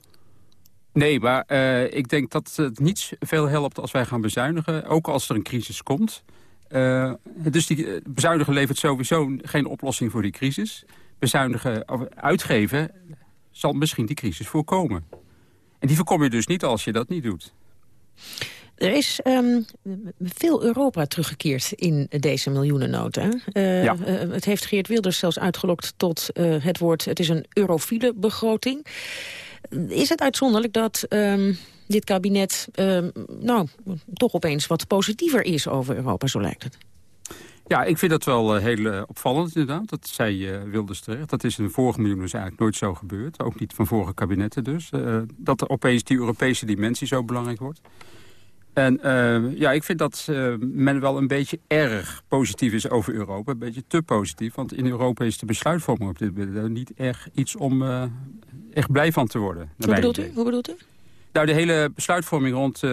Nee, maar uh, ik denk dat het niet veel helpt als wij gaan bezuinigen. Ook als er een crisis komt. Uh, dus die bezuinigen levert sowieso geen oplossing voor die crisis. Bezuinigen, of uitgeven zal misschien die crisis voorkomen. En die voorkom je dus niet als je dat niet doet. Er is um, veel Europa teruggekeerd in deze miljoenennota. Uh, ja. uh, het heeft Geert Wilders zelfs uitgelokt tot uh, het woord... het is een eurofiele begroting. Is het uitzonderlijk dat um, dit kabinet um, nou, toch opeens wat positiever is over Europa, zo lijkt het? Ja, ik vind dat wel uh, heel uh, opvallend inderdaad. Dat zei uh, Wilders terecht. Dat is in de vorige miljoen dus eigenlijk nooit zo gebeurd. Ook niet van vorige kabinetten dus. dat er opeens die Europese dimensie zo belangrijk wordt. En ja, ik vind dat men wel een beetje erg positief is over Europa. Een beetje te positief. Want in Europa is de besluitvorming op dit moment niet erg iets om echt blij van te worden. Hoe bedoelt, u? Hoe bedoelt u? Nou, de hele besluitvorming rond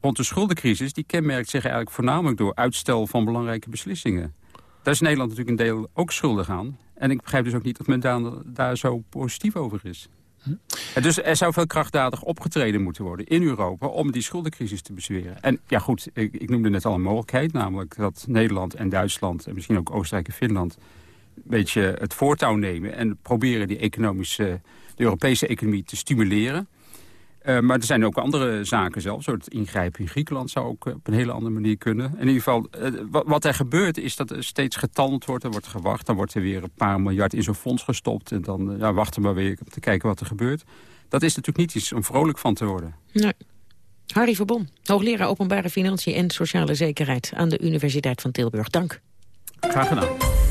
rond de schuldencrisis... die kenmerkt zich eigenlijk voornamelijk door uitstel van belangrijke beslissingen. Daar is Nederland natuurlijk een deel ook schuldig aan. En ik begrijp dus ook niet dat men daar, daar zo positief over is. Hm? Dus er zou veel krachtdadig opgetreden moeten worden in Europa... om die schuldencrisis te bezweren. En ja goed, ik, ik noemde net al een mogelijkheid... namelijk dat Nederland en Duitsland en misschien ook Oostenrijk en Finland... een beetje het voortouw nemen en proberen die economische, de Europese economie te stimuleren... Uh, maar er zijn ook andere zaken zelfs. Zo het ingrijpen in Griekenland zou ook eh, op een hele andere manier kunnen. In ieder geval, uh, wat er gebeurt is dat er steeds getalmd wordt. Er wordt gewacht. Dan wordt er weer een paar miljard in zo'n fonds gestopt. En dan ja, wachten we maar weer om te kijken wat er gebeurt. Dat is natuurlijk niet iets om vrolijk van te worden. Nee. Harry Verbon, hoogleraar openbare financiën en sociale zekerheid... aan de Universiteit van Tilburg. Dank. Graag gedaan.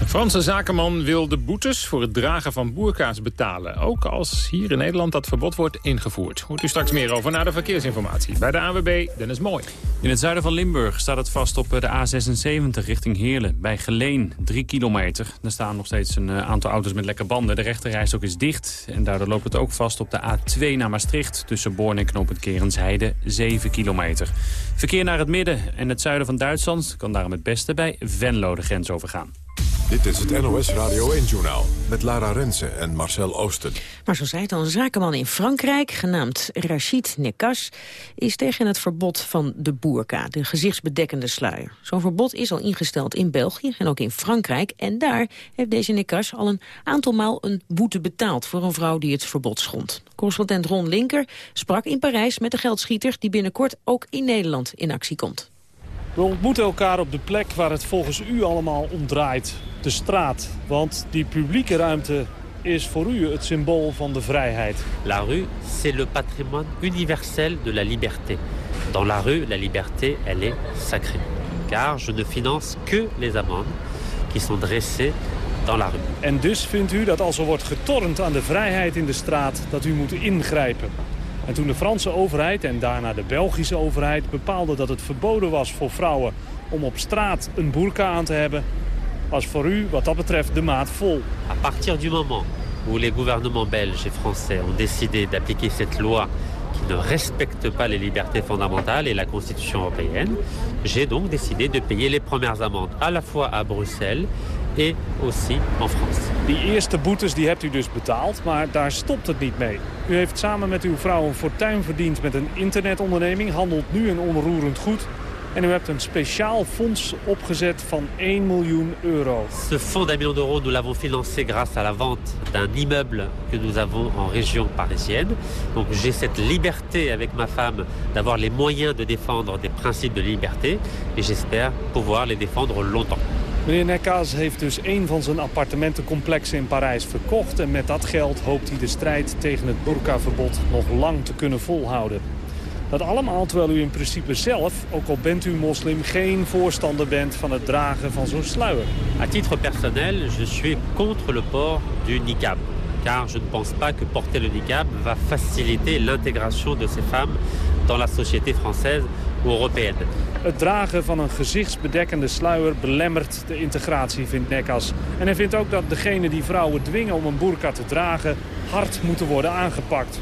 Een Franse zakenman wil de boetes voor het dragen van boerka's betalen. Ook als hier in Nederland dat verbod wordt ingevoerd. Hoort u straks meer over na de verkeersinformatie. Bij de AWB, Dennis Mooi. In het zuiden van Limburg staat het vast op de A76 richting Heerlen. Bij Geleen, 3 kilometer. Er staan nog steeds een eh, aantal auto's met lekke banden. De rechterreis ook is dicht. En daardoor loopt het ook vast op de A2 naar Maastricht. Tussen Born en Knoop het Kerensheide, 7 kilometer. Verkeer naar het midden en het zuiden van Duitsland... kan daarom het beste bij Venlo de grens overgaan. Dit is het NOS Radio 1-journaal met Lara Rensen en Marcel Oosten. Maar zo zei het al, een zakenman in Frankrijk, genaamd Rachid Nekas... is tegen het verbod van de boerka, de gezichtsbedekkende sluier. Zo'n verbod is al ingesteld in België en ook in Frankrijk. En daar heeft deze Nekas al een aantal maal een boete betaald... voor een vrouw die het verbod schond. Correspondent Ron Linker sprak in Parijs met de geldschieter... die binnenkort ook in Nederland in actie komt. We ontmoeten elkaar op de plek waar het volgens u allemaal om draait. De straat. Want die publieke ruimte is voor u het symbool van de vrijheid. La rue, c'est le patrimoine universel de la liberté. Dans la rue, la liberté, elle est sacrée. Car je ne finance que les amendes qui sont dressées dans la rue. En dus vindt u dat als er wordt getornd aan de vrijheid in de straat... dat u moet ingrijpen. En toen de Franse overheid en daarna de Belgische overheid bepaalden dat het verboden was voor vrouwen om op straat een burka aan te hebben, was voor u wat dat betreft de maat vol. À partir du moment où les gouvernements belges et français ont décidé d'appliquer cette loi qui ne respecte pas les libertés fondamentales et la Constitution européenne, j'ai donc décidé de payer les premières amendes à la fois à Bruxelles et aussi en France. Die eerste boetes die hebt u dus betaald, maar daar stopt het niet mee. U heeft samen met uw vrouw een fortuin verdiend met een internetonderneming, handelt nu een onroerend goed en u hebt een speciaal fonds opgezet van 1 miljoen euro. Ce fonds d'un million d'euros, nous l'avons financé grâce à la vente d'un immeuble que nous avons en région parisienne. Donc j'ai cette liberté avec ma femme d'avoir les moyens de défendre des principes de liberté et j'espère pouvoir les défendre longtemps. Meneer Nekkaas heeft dus een van zijn appartementencomplexen in Parijs verkocht... en met dat geld hoopt hij de strijd tegen het burkaverbod nog lang te kunnen volhouden. Dat allemaal terwijl u in principe zelf, ook al bent u moslim, geen voorstander bent van het dragen van zo'n sluier. À titre personnel, je suis contre le port du niqab. Car je ne pense pas que porter le niqab va faciliter l'intégration de ces femmes dans la société française ou européenne. Het dragen van een gezichtsbedekkende sluier belemmert de integratie, vindt Nekas. En hij vindt ook dat degenen die vrouwen dwingen om een burka te dragen... hard moeten worden aangepakt.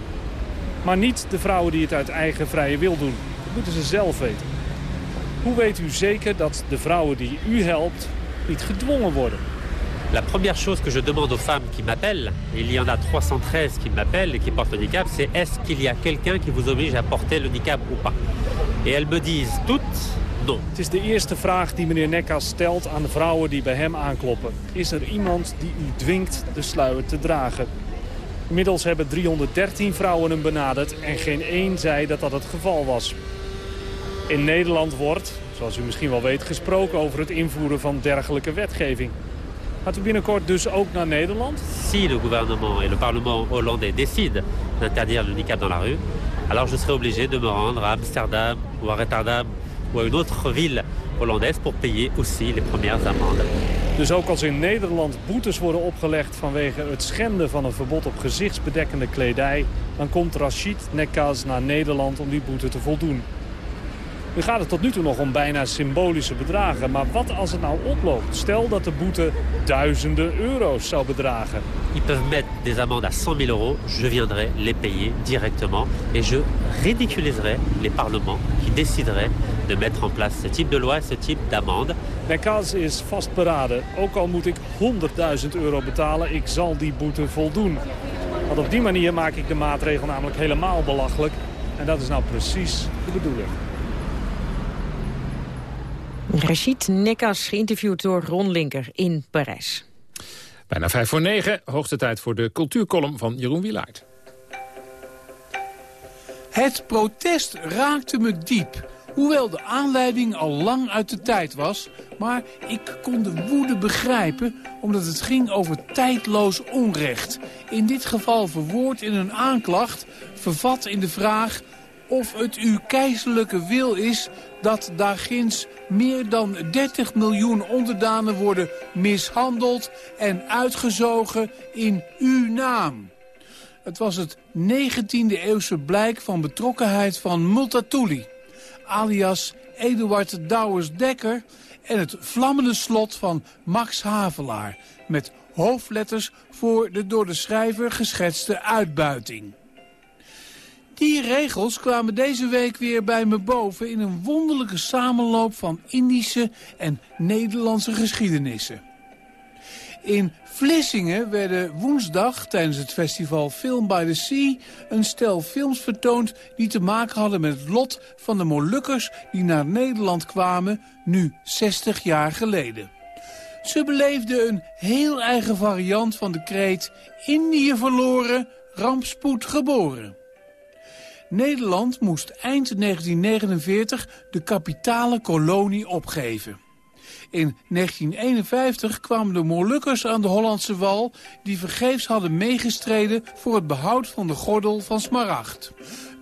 Maar niet de vrouwen die het uit eigen vrije wil doen. Dat moeten ze zelf weten. Hoe weet u zeker dat de vrouwen die u helpt niet gedwongen worden? La première chose que je demande aux femmes qui m'appellent, il y en a 313 qui m'appellent et qui portent le niqab, c'est est-ce qu'il y a quelqu'un qui vous oblige à porter le niqab ou pas Et elles me disent toutes non. Het is de eerste vraag die meneer Nekkas stelt aan de vrouwen die bij hem aankloppen. Is er iemand die u dwingt de sluier te dragen? Inmiddels hebben 313 vrouwen hem benaderd en geen één zei dat dat het geval was. In Nederland wordt, zoals u misschien wel weet, gesproken over het invoeren van dergelijke wetgeving. Gaat u binnenkort dus ook naar Nederland? Si le gouvernement et le parlement hollandais décident d'interdire le niqab dans la rue, alors je serai obligé de me rendre à Amsterdam ou à Rotterdam ou à une autre ville hollandaise pour payer aussi les premières amendes. Dus ook als in Nederland boetes worden opgelegd vanwege het schenden van een verbod op gezichtsbedekkende kledij, dan komt Rashid Nekaz naar Nederland om die boete te voldoen. Nu gaat het tot nu toe nog om bijna symbolische bedragen. Maar wat als het nou oploopt? Stel dat de boete duizenden euro's zou bedragen. Ils peuvent mettre des amendes à 100 000 euros. Je viendrai les payer directement. Et je ridiculiserai les parlements qui décideraient de mettre en place ce type de loi, ce type d'amende. Nekaz is vastberaden. Ook al moet ik 100.000 euro betalen, ik zal die boete voldoen. Want op die manier maak ik de maatregel namelijk helemaal belachelijk. En dat is nou precies de bedoeling. Rachid Nekas, geïnterviewd door Ron Linker in Parijs. Bijna vijf voor negen, hoogste tijd voor de cultuurcolumn van Jeroen Wielaert. Het protest raakte me diep. Hoewel de aanleiding al lang uit de tijd was... maar ik kon de woede begrijpen omdat het ging over tijdloos onrecht. In dit geval verwoord in een aanklacht, vervat in de vraag... of het uw keizerlijke wil is dat daar ginds Meer dan 30 miljoen onderdanen worden mishandeld en uitgezogen in uw naam. Het was het 19e eeuwse blijk van betrokkenheid van Multatuli, alias Eduard Douwers-Dekker... en het vlammende slot van Max Havelaar... met hoofdletters voor de door de schrijver geschetste uitbuiting. Die regels kwamen deze week weer bij me boven... in een wonderlijke samenloop van Indische en Nederlandse geschiedenissen. In Vlissingen werden woensdag tijdens het festival Film by the Sea... een stel films vertoond die te maken hadden met het lot van de Molukkers... die naar Nederland kwamen, nu 60 jaar geleden. Ze beleefden een heel eigen variant van de kreet... Indië verloren, rampspoed geboren. Nederland moest eind 1949 de kapitale kolonie opgeven. In 1951 kwamen de Molukkers aan de Hollandse wal... die vergeefs hadden meegestreden voor het behoud van de gordel van Smaragd.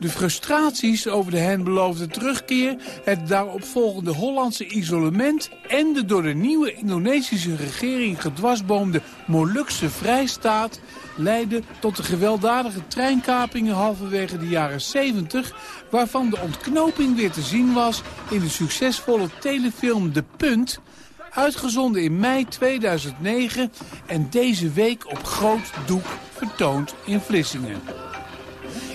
De frustraties over de hen beloofde terugkeer... het daaropvolgende Hollandse isolement... en de door de nieuwe Indonesische regering gedwarsboomde Molukse vrijstaat... leidden tot de gewelddadige treinkapingen halverwege de jaren 70... waarvan de ontknoping weer te zien was in de succesvolle telefilm De Punt uitgezonden in mei 2009 en deze week op groot doek vertoond in Vlissingen.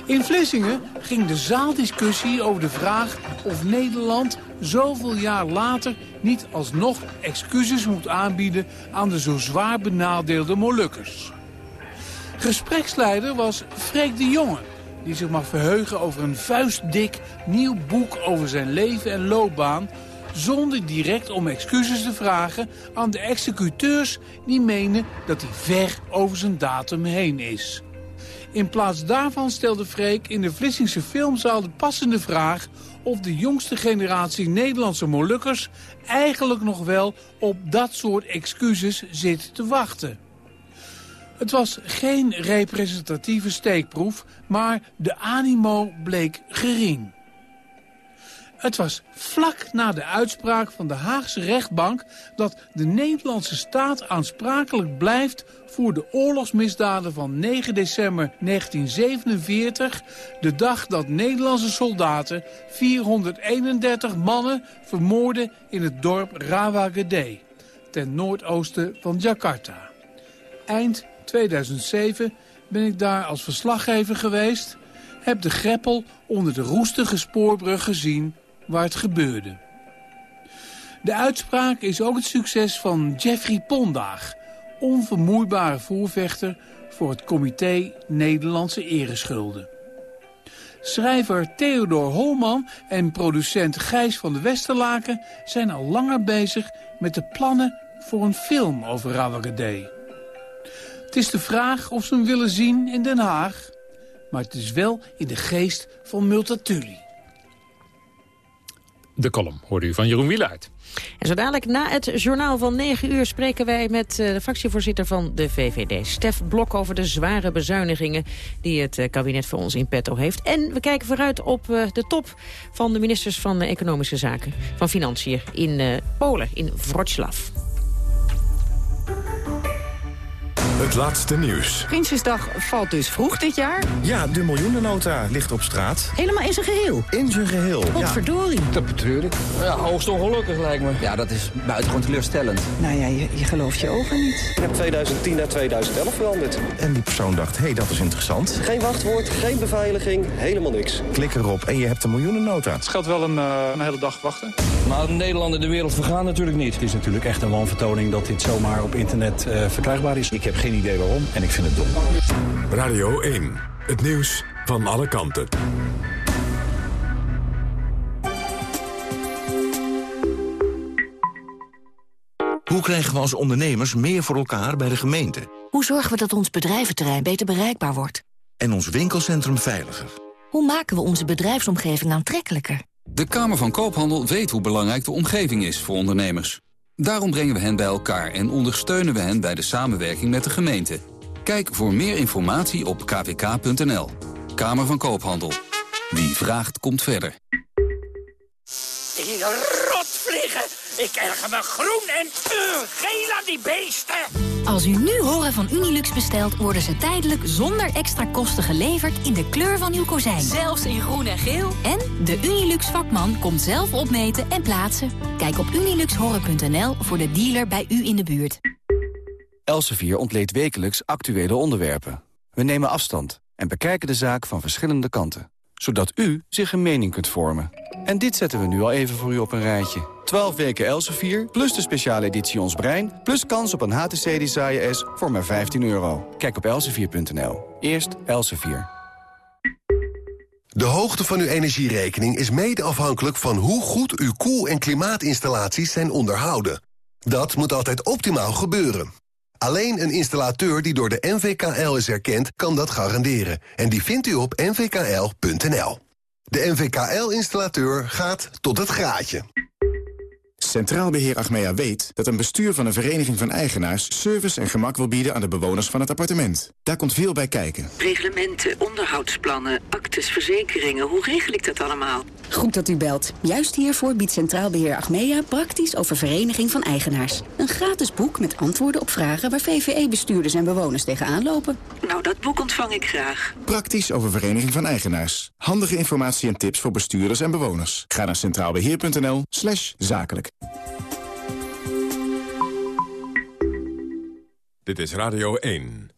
In Vlissingen ging de zaaldiscussie over de vraag of Nederland zoveel jaar later niet alsnog excuses moet aanbieden aan de zo zwaar benadeelde Molukkers. Gespreksleider was Freek de Jonge, die zich mag verheugen over een vuistdik nieuw boek over zijn leven en loopbaan zonder direct om excuses te vragen aan de executeurs die menen dat hij ver over zijn datum heen is. In plaats daarvan stelde Freek in de Vlissingse filmzaal de passende vraag of de jongste generatie Nederlandse Molukkers eigenlijk nog wel op dat soort excuses zit te wachten. Het was geen representatieve steekproef, maar de animo bleek gering. Het was vlak na de uitspraak van de Haagse rechtbank... dat de Nederlandse staat aansprakelijk blijft voor de oorlogsmisdaden van 9 december 1947... de dag dat Nederlandse soldaten 431 mannen vermoorden in het dorp Rawagede... ten noordoosten van Jakarta. Eind 2007 ben ik daar als verslaggever geweest... heb de greppel onder de roestige spoorbrug gezien waar het gebeurde. De uitspraak is ook het succes van Jeffrey Pondaag... onvermoeibare voorvechter voor het comité Nederlandse Ereschulden. Schrijver Theodor Holman en producent Gijs van de Westerlaken... zijn al langer bezig met de plannen voor een film over Rawagede. Het is de vraag of ze hem willen zien in Den Haag... maar het is wel in de geest van Multatuli. De column hoorde u van Jeroen Wielaert. En zo dadelijk na het journaal van 9 uur spreken wij met eh, de fractievoorzitter van de VVD, Stef Blok, over de zware bezuinigingen die het eh, kabinet voor ons in petto heeft. En we kijken vooruit op eh, de top van de ministers van Economische Zaken, van Financiën in Polen, in Wroclaw. Het laatste nieuws. Prinsjesdag valt dus vroeg dit jaar. Ja, de miljoenennota ligt op straat. Helemaal in zijn geheel? In zijn geheel, Wat verdorie. Dat betreur ik. Ja, hoogst ongelukkig lijkt me. Ja, dat is buitengewoon teleurstellend. Nou ja, je, je gelooft je ogen niet. Ik heb 2010 naar 2011 veranderd. En die persoon dacht, hé, hey, dat is interessant. Geen wachtwoord, geen beveiliging, helemaal niks. Klik erop en je hebt een miljoenennota. Het scheelt wel een, uh, een hele dag wachten. Maar Nederland en de wereld vergaan natuurlijk niet. Het is natuurlijk echt een wanvertoning dat dit zomaar op internet uh, verkrijgbaar is. Ik heb geen idee waarom en ik vind het dom. Radio 1, het nieuws van alle kanten. Hoe krijgen we als ondernemers meer voor elkaar bij de gemeente? Hoe zorgen we dat ons bedrijventerrein beter bereikbaar wordt? En ons winkelcentrum veiliger? Hoe maken we onze bedrijfsomgeving aantrekkelijker? De Kamer van Koophandel weet hoe belangrijk de omgeving is voor ondernemers. Daarom brengen we hen bij elkaar en ondersteunen we hen bij de samenwerking met de gemeente. Kijk voor meer informatie op kvk.nl. Kamer van Koophandel. Wie vraagt, komt verder. Die rotvlieg! tegen. Ik erger me groen en geel aan die beesten. Als u nu horen van Unilux bestelt, worden ze tijdelijk zonder extra kosten geleverd in de kleur van uw kozijn. Zelfs in groen en geel. En de Unilux vakman komt zelf opmeten en plaatsen. Kijk op uniluxhorren.nl voor de dealer bij u in de buurt. Elsevier ontleedt wekelijks actuele onderwerpen. We nemen afstand en bekijken de zaak van verschillende kanten. Zodat u zich een mening kunt vormen. En dit zetten we nu al even voor u op een rijtje. 12 weken Elsevier, plus de speciale editie Ons Brein... plus kans op een HTC Desire S voor maar 15 euro. Kijk op elsevier.nl. Eerst Elsevier. De hoogte van uw energierekening is mede afhankelijk van hoe goed uw koel- en klimaatinstallaties zijn onderhouden. Dat moet altijd optimaal gebeuren. Alleen een installateur die door de NVKL is erkend, kan dat garanderen. En die vindt u op nvkl.nl. De NVKL-installateur gaat tot het graadje. Centraal Beheer Achmea weet dat een bestuur van een vereniging van eigenaars... service en gemak wil bieden aan de bewoners van het appartement. Daar komt veel bij kijken. Reglementen, onderhoudsplannen, actes, verzekeringen. Hoe regel ik dat allemaal? Goed dat u belt. Juist hiervoor biedt Centraal Beheer Achmea praktisch over vereniging van eigenaars. Een gratis boek met antwoorden op vragen waar VVE-bestuurders en bewoners tegenaan lopen. Nou, dat boek ontvang ik graag. Praktisch over vereniging van eigenaars. Handige informatie en tips voor bestuurders en bewoners. Ga naar centraalbeheer.nl slash zakelijk. Dit is Radio 1.